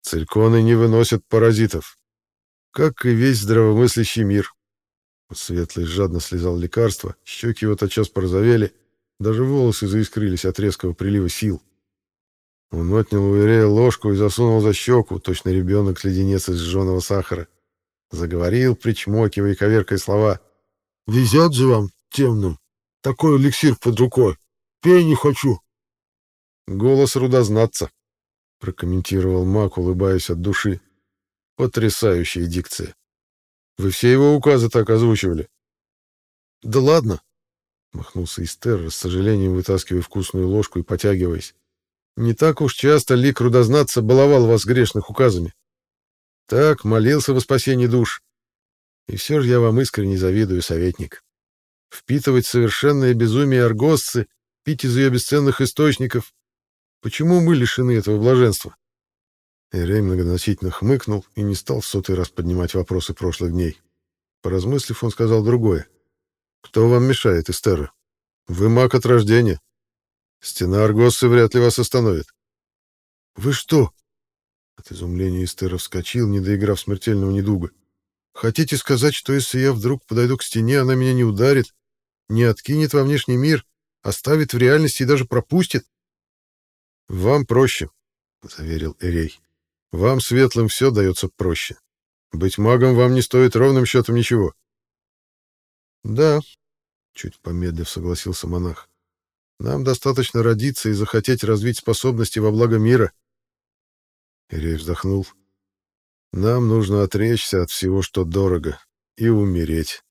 Цельконы не выносят паразитов. Как и весь здравомыслящий мир. Светлый жадно слезал лекарство, щеки его тотчас порозовели, даже волосы заискрились от резкого прилива сил. Он отнял у Ирея ложку и засунул за щеку, точно ребенок леденец из жженого сахара. Заговорил, причмокивая и коверкая слова. «Везет же вам, темным, такой эликсир под рукой. Пей не хочу». «Голос рудознатца», — прокомментировал маг, улыбаясь от души. «Потрясающая дикция. Вы все его указы так озвучивали». «Да ладно», — махнулся Истер, с сожалением вытаскивая вкусную ложку и потягиваясь. Не так уж часто лик рудознаться баловал вас грешных указами. Так, молился во спасении душ. И все же я вам искренне завидую, советник. Впитывать совершенное безумие аргосцы, пить из ее бесценных источников. Почему мы лишены этого блаженства? Эрей многозначительно хмыкнул и не стал в сотый раз поднимать вопросы прошлых дней. Поразмыслив, он сказал другое. «Кто вам мешает, Эстера? Вы маг от рождения. Стена Аргоссы вряд ли вас остановит. Вы что? От изумления Эстера вскочил, не доиграв смертельного недуга. Хотите сказать, что если я вдруг подойду к стене, она меня не ударит, не откинет во внешний мир, оставит в реальности и даже пропустит? Вам проще, заверил Эрей. Вам, светлым, все дается проще. Быть магом вам не стоит ровным счетом ничего. Да, чуть помедлив согласился монах. Нам достаточно родиться и захотеть развить способности во благо мира. Ирей вздохнул. Нам нужно отречься от всего, что дорого, и умереть.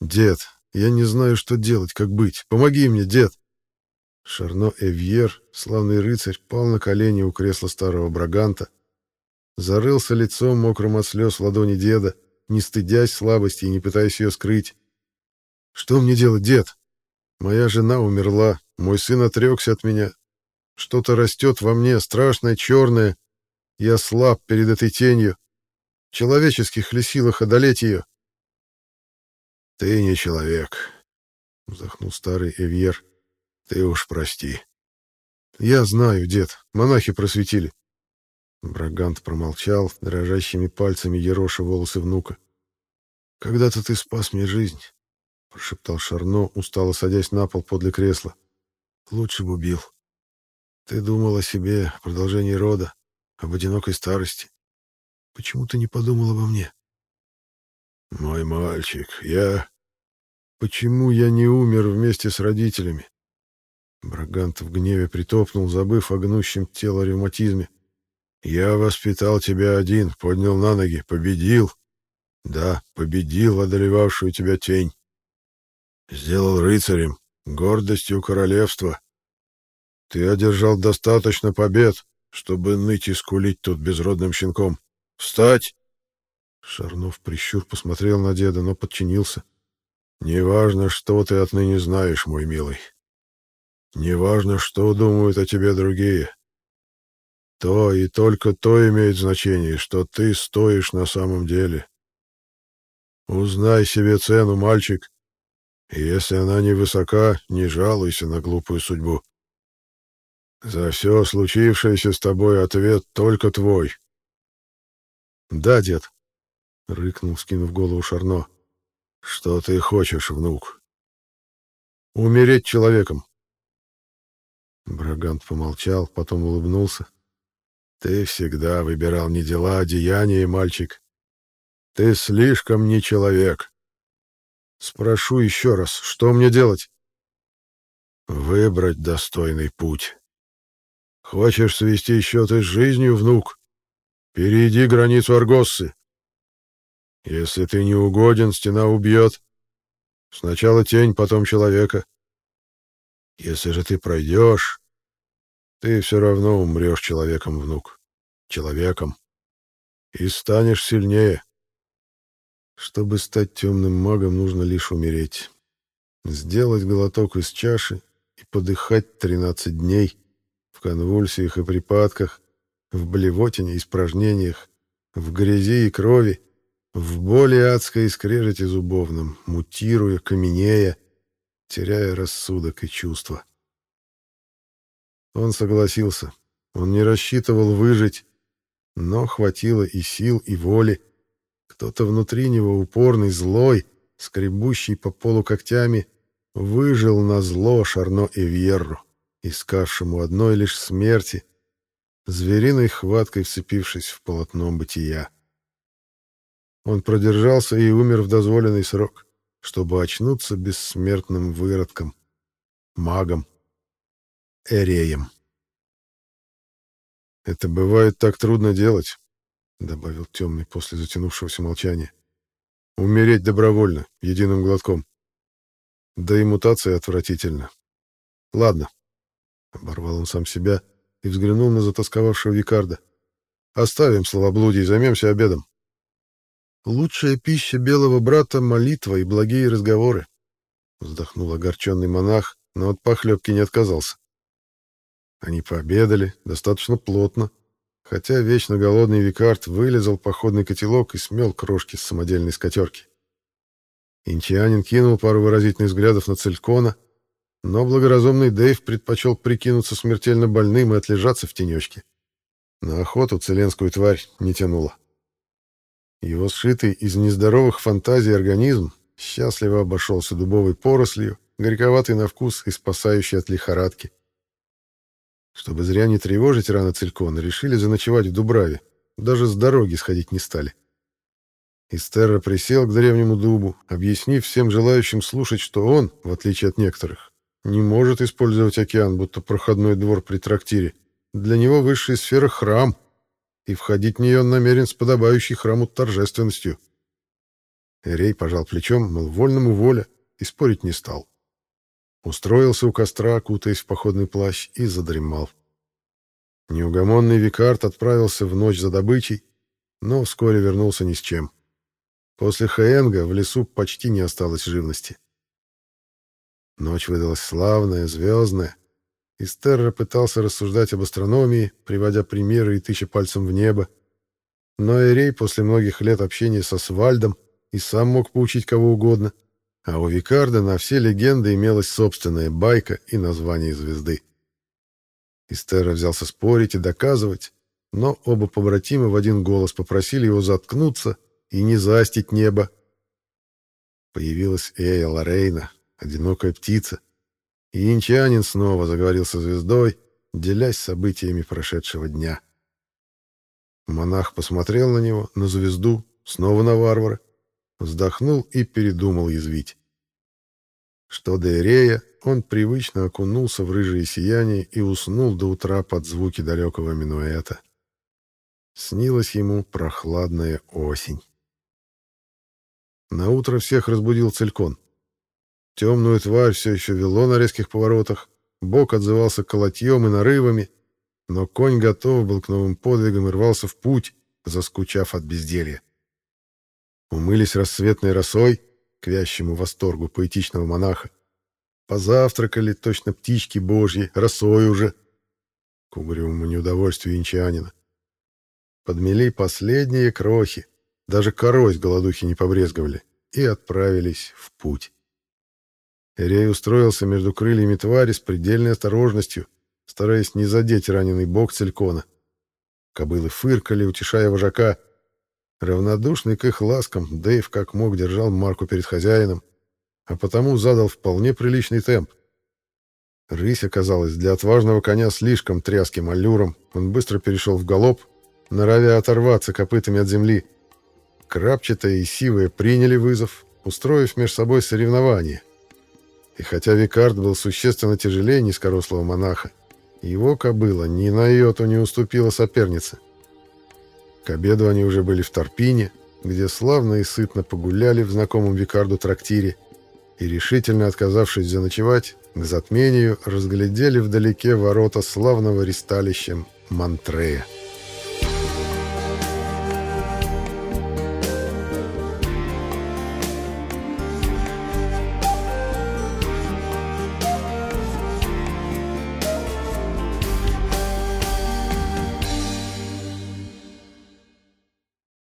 Дед, я не знаю, что делать, как быть. Помоги мне, дед. Шарно Эвьер, славный рыцарь, пал на колени у кресла старого браганта, зарылся лицом мокрым от слез в ладони деда, не стыдясь слабости и не пытаясь ее скрыть. Что мне делать, дед? Моя жена умерла, мой сын отрекся от меня. Что-то растет во мне, страшное, черное. Я слаб перед этой тенью. Человеческих ли силах одолеть ее? — Ты не человек, — вздохнул старый Эвьер. — Ты уж прости. — Я знаю, дед, монахи просветили. Брагант промолчал, дрожащими пальцами ероша волосы внука. — Когда-то ты спас мне жизнь прошептал Шарно, устало садясь на пол подле кресла. Лучше бы убил. Ты думал о себе, о продолжении рода, об одинокой старости. Почему ты не подумал обо мне? Мой мальчик, я... Почему я не умер вместе с родителями? Брагант в гневе притопнул, забыв о гнущем тело ревматизме. Я воспитал тебя один, поднял на ноги, победил. Да, победил одолевавшую тебя тень. Сделал рыцарем, гордостью королевства. Ты одержал достаточно побед, чтобы ныть и скулить тут безродным щенком. Встать!» Шарнов прищур посмотрел на деда, но подчинился. «Неважно, что ты отныне знаешь, мой милый. Неважно, что думают о тебе другие. То и только то имеет значение, что ты стоишь на самом деле. Узнай себе цену, мальчик, если она невысока, не жалуйся на глупую судьбу. За все случившееся с тобой ответ только твой. — Да, дед, — рыкнул, скинув голову Шарно. — Что ты хочешь, внук? — Умереть человеком. Брагант помолчал, потом улыбнулся. — Ты всегда выбирал не дела, а деяния, мальчик. Ты слишком не человек. Спрошу еще раз, что мне делать? Выбрать достойный путь. Хочешь свести счеты с жизнью, внук? Перейди границу Аргоссы. Если ты не угоден, стена убьет. Сначала тень, потом человека. Если же ты пройдешь, ты все равно умрешь человеком, внук. Человеком. И станешь сильнее. Чтобы стать темным магом, нужно лишь умереть. Сделать глоток из чаши и подыхать 13 дней в конвульсиях и припадках, в блевотине и испражнениях, в грязи и крови, в боли адской и скрежете зубовном, мутируя, каменея, теряя рассудок и чувства. Он согласился. Он не рассчитывал выжить, но хватило и сил, и воли. Кто-то внутри него упорный, злой, скребущий по полу когтями, выжил на зло Шарно Эвьерру, искавшему одной лишь смерти, звериной хваткой вцепившись в полотно бытия. Он продержался и умер в дозволенный срок, чтобы очнуться бессмертным выродком, магом, эреем. «Это бывает так трудно делать», — добавил темный после затянувшегося молчания. «Умереть добровольно, единым глотком. Да и мутация отвратительна. Ладно». Оборвал он сам себя и взглянул на затасковавшего Викарда. «Оставим словоблудие и займемся обедом. Лучшая пища белого брата — молитва и благие разговоры», — вздохнул огорченный монах, но от похлебки не отказался. Они пообедали достаточно плотно, хотя вечно голодный Викард вылезал походный котелок и смел крошки с самодельной скатерки. Инчианин кинул пару выразительных взглядов на Целькона, но благоразумный Дэйв предпочел прикинуться смертельно больным и отлежаться в тенечке. На охоту целенскую тварь не тянула. Его сшитый из нездоровых фантазий организм счастливо обошелся дубовой порослью, горьковатый на вкус и спасающий от лихорадки. Чтобы зря не тревожить рано Целькона, решили заночевать в Дубраве. Даже с дороги сходить не стали. Истерра присел к древнему дубу, объяснив всем желающим слушать, что он, в отличие от некоторых, не может использовать океан, будто проходной двор при трактире. Для него высшая сфера — храм, и входить в нее намерен с подобающей храму торжественностью. Эрей пожал плечом, мол, вольному воля, и спорить не стал. Устроился у костра, кутаясь в походный плащ, и задремал. Неугомонный Викард отправился в ночь за добычей, но вскоре вернулся ни с чем. После Хаэнга в лесу почти не осталось живности. Ночь выдалась славная, звездная. Истерра пытался рассуждать об астрономии, приводя примеры и тыча пальцем в небо. Но Эрей после многих лет общения со Свальдом и сам мог поучить кого угодно — а у Викарда на все легенды имелась собственная байка и название звезды. Истера взялся спорить и доказывать, но оба побратима в один голос попросили его заткнуться и не застить небо. Появилась Эя Лорейна, одинокая птица, и инчанин снова заговорил со звездой, делясь событиями прошедшего дня. Монах посмотрел на него, на звезду, снова на варвара, вздохнул и передумал язвить. Что до Эрея, он привычно окунулся в рыжее сияние и уснул до утра под звуки далекого минуэта. Снилась ему прохладная осень. На утро всех разбудил целькон. Темную тварь все еще вело на резких поворотах, бок отзывался колотьем и нарывами, но конь готов был к новым подвигам и рвался в путь, заскучав от безделья. Умылись рассветной росой, к вящему восторгу поэтичного монаха. Позавтракали точно птички божьи, росой уже, к угрюмому неудовольствию инчанина. Подмели последние крохи, даже корой с голодухи не побрезговали, и отправились в путь. Эрей устроился между крыльями твари с предельной осторожностью, стараясь не задеть раненый бок целькона. Кобылы фыркали, утешая вожака, Равнодушный к их ласкам, Дэйв как мог держал марку перед хозяином, а потому задал вполне приличный темп. Рысь оказалась для отважного коня слишком тряским аллюром, он быстро перешел в галоп, норовя оторваться копытами от земли. Крапчатая и сивая приняли вызов, устроив между собой соревнование. И хотя Викард был существенно тяжелее низкорослого монаха, его кобыла ни на йоту не уступила сопернице. К обеду они уже были в Торпине, где славно и сытно погуляли в знакомом Викарду трактире и, решительно отказавшись заночевать, к затмению разглядели вдалеке ворота славного ристалищем Монтрея.